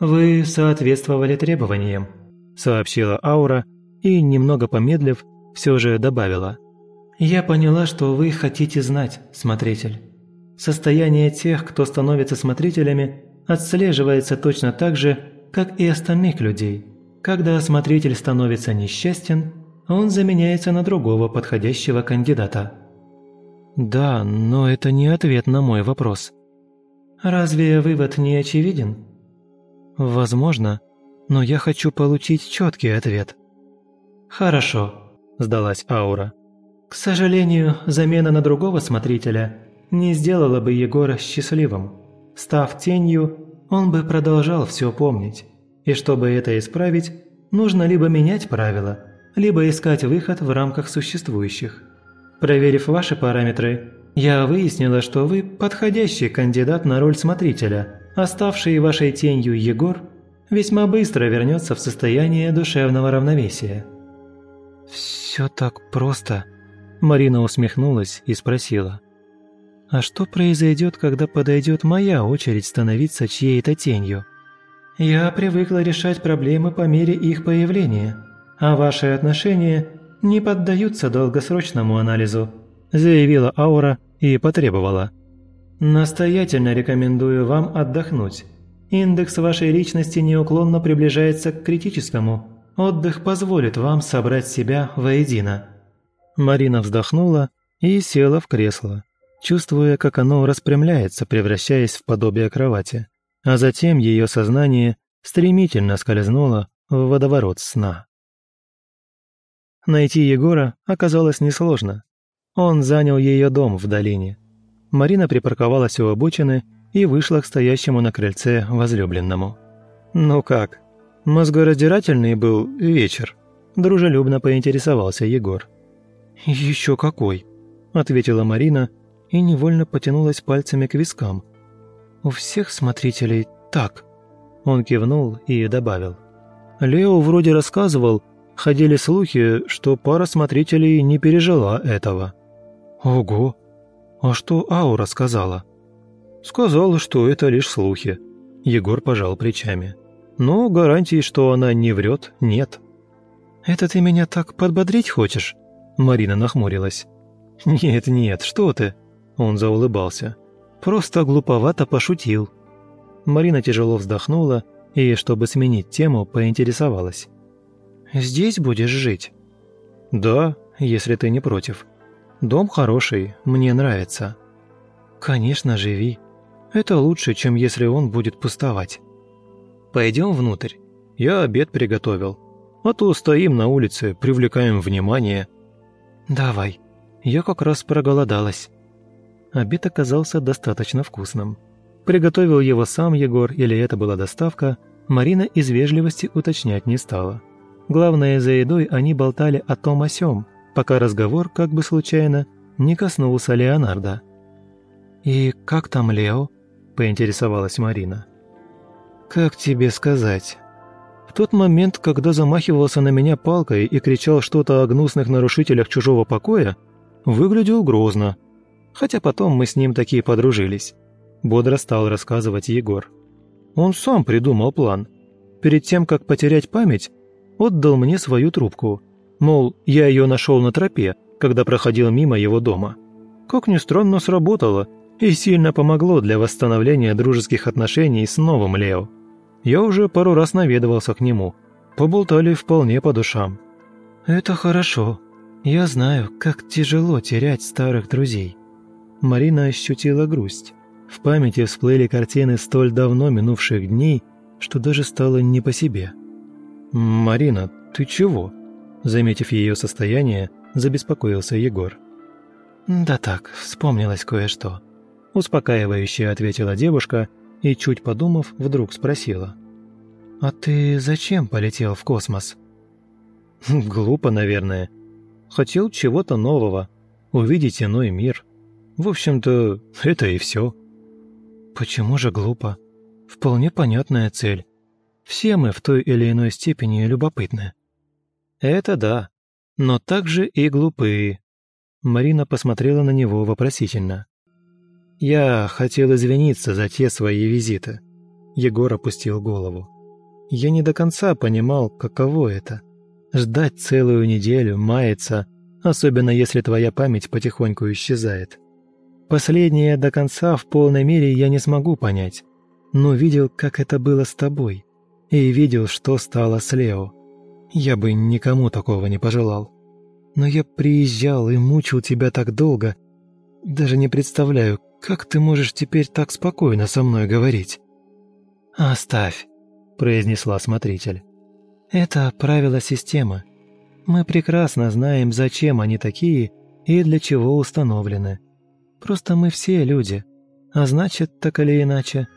«Вы соответствовали требованиям», – сообщила Аура и, немного помедлив, все же добавила. «Я поняла, что вы хотите знать, смотритель. Состояние тех, кто становится смотрителями, отслеживается точно так же, как и остальных людей. Когда смотритель становится несчастен, он заменяется на другого подходящего кандидата». «Да, но это не ответ на мой вопрос». «Разве вывод не очевиден?» «Возможно, но я хочу получить четкий ответ». «Хорошо», – сдалась Аура. «К сожалению, замена на другого смотрителя не сделала бы Егора счастливым. Став тенью, он бы продолжал все помнить. И чтобы это исправить, нужно либо менять правила, либо искать выход в рамках существующих. Проверив ваши параметры, я выяснила, что вы подходящий кандидат на роль смотрителя – оставший вашей тенью Егор весьма быстро вернется в состояние душевного равновесия». «Все так просто», – Марина усмехнулась и спросила. «А что произойдет, когда подойдет моя очередь становиться чьей-то тенью?» «Я привыкла решать проблемы по мере их появления, а ваши отношения не поддаются долгосрочному анализу», – заявила Аура и потребовала – Настоятельно рекомендую вам отдохнуть. Индекс вашей личности неуклонно приближается к критическому. Отдых позволит вам собрать себя воедино». Марина вздохнула и села в кресло, чувствуя, как оно распрямляется, превращаясь в подобие кровати. А затем ее сознание стремительно скользнуло в водоворот сна. Найти Егора оказалось несложно. Он занял ее дом в долине. Марина припарковалась у обочины и вышла к стоящему на крыльце возлюбленному. «Ну как, мозгораздирательный был вечер?» – дружелюбно поинтересовался Егор. «Еще какой!» – ответила Марина и невольно потянулась пальцами к вискам. «У всех смотрителей так!» Он кивнул и добавил. «Лео вроде рассказывал, ходили слухи, что пара смотрителей не пережила этого». «Ого!» «А что Аура сказала?» «Сказала, что это лишь слухи». Егор пожал плечами. «Но гарантии, что она не врет, нет». «Это ты меня так подбодрить хочешь?» Марина нахмурилась. «Нет, нет, что ты?» Он заулыбался. «Просто глуповато пошутил». Марина тяжело вздохнула и, чтобы сменить тему, поинтересовалась. «Здесь будешь жить?» «Да, если ты не против». Дом хороший, мне нравится». «Конечно, живи. Это лучше, чем если он будет пустовать». «Пойдем внутрь. Я обед приготовил». А то стоим на улице, привлекаем внимание». «Давай, я как раз проголодалась». Обед оказался достаточно вкусным. Приготовил его сам Егор или это была доставка, Марина из вежливости уточнять не стала. Главное, за едой они болтали о том о сём, пока разговор, как бы случайно, не коснулся Леонарда. «И как там Лео?» – поинтересовалась Марина. «Как тебе сказать?» В тот момент, когда замахивался на меня палкой и кричал что-то о гнусных нарушителях чужого покоя, выглядел грозно. Хотя потом мы с ним такие подружились. Бодро стал рассказывать Егор. Он сам придумал план. Перед тем, как потерять память, отдал мне свою трубку. Мол, я ее нашел на тропе, когда проходил мимо его дома. Как ни странно, сработало и сильно помогло для восстановления дружеских отношений с новым Лео. Я уже пару раз наведывался к нему. Поболтали вполне по душам. «Это хорошо. Я знаю, как тяжело терять старых друзей». Марина ощутила грусть. В памяти всплыли картины столь давно минувших дней, что даже стало не по себе. «Марина, ты чего?» Заметив ее состояние, забеспокоился Егор. «Да так, вспомнилось кое-что», – успокаивающе ответила девушка и, чуть подумав, вдруг спросила. «А ты зачем полетел в космос?» «Глупо, наверное. Хотел чего-то нового, увидеть иной мир. В общем-то, это и все». «Почему же глупо? Вполне понятная цель. Все мы в той или иной степени любопытны». «Это да, но также и глупые». Марина посмотрела на него вопросительно. «Я хотел извиниться за те свои визиты». Егор опустил голову. «Я не до конца понимал, каково это. Ждать целую неделю, маяться, особенно если твоя память потихоньку исчезает. Последнее до конца в полной мере я не смогу понять, но видел, как это было с тобой и видел, что стало с Лео. Я бы никому такого не пожелал. Но я приезжал и мучил тебя так долго. Даже не представляю, как ты можешь теперь так спокойно со мной говорить. «Оставь», – произнесла смотритель. «Это правило системы. Мы прекрасно знаем, зачем они такие и для чего установлены. Просто мы все люди, а значит, так или иначе,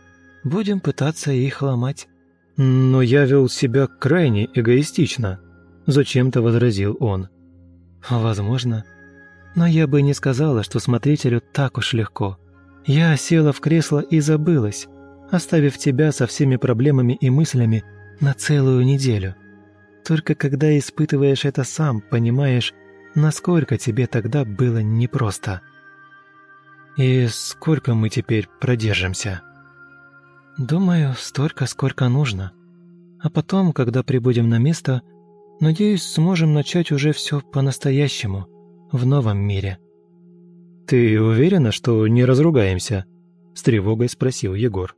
будем пытаться их ломать». «Но я вел себя крайне эгоистично», – зачем-то возразил он. «Возможно. Но я бы не сказала, что смотрителю так уж легко. Я села в кресло и забылась, оставив тебя со всеми проблемами и мыслями на целую неделю. Только когда испытываешь это сам, понимаешь, насколько тебе тогда было непросто. И сколько мы теперь продержимся?» Думаю, столько, сколько нужно. А потом, когда прибудем на место, надеюсь, сможем начать уже все по-настоящему, в новом мире. Ты уверена, что не разругаемся? С тревогой спросил Егор.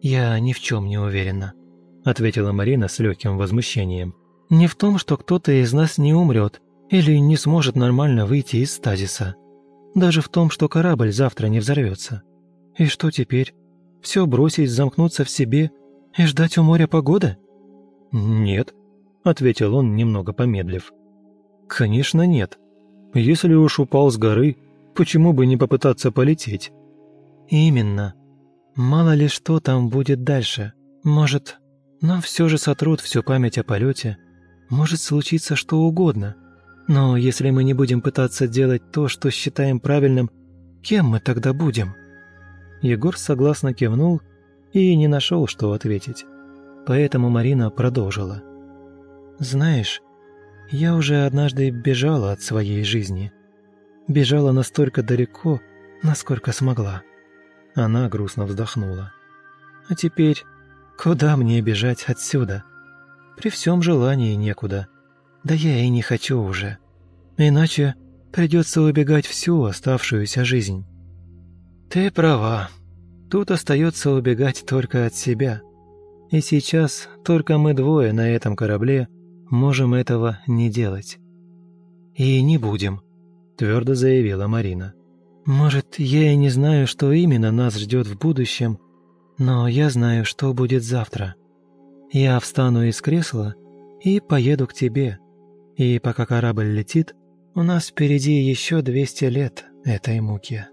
Я ни в чем не уверена, ответила Марина с легким возмущением. Не в том, что кто-то из нас не умрет или не сможет нормально выйти из стазиса. Даже в том, что корабль завтра не взорвется. И что теперь? Все бросить, замкнуться в себе и ждать у моря погоды? Нет, ответил он, немного помедлив. Конечно, нет. Если уж упал с горы, почему бы не попытаться полететь? Именно. Мало ли что там будет дальше. Может, нам все же сотрут всю память о полете. Может случиться что угодно. Но если мы не будем пытаться делать то, что считаем правильным, кем мы тогда будем?» Егор согласно кивнул и не нашел, что ответить. Поэтому Марина продолжила. «Знаешь, я уже однажды бежала от своей жизни. Бежала настолько далеко, насколько смогла». Она грустно вздохнула. «А теперь куда мне бежать отсюда? При всем желании некуда. Да я и не хочу уже. Иначе придется убегать всю оставшуюся жизнь». «Ты права. Тут остается убегать только от себя. И сейчас только мы двое на этом корабле можем этого не делать». «И не будем», – твердо заявила Марина. «Может, я и не знаю, что именно нас ждет в будущем, но я знаю, что будет завтра. Я встану из кресла и поеду к тебе. И пока корабль летит, у нас впереди еще 200 лет этой муки».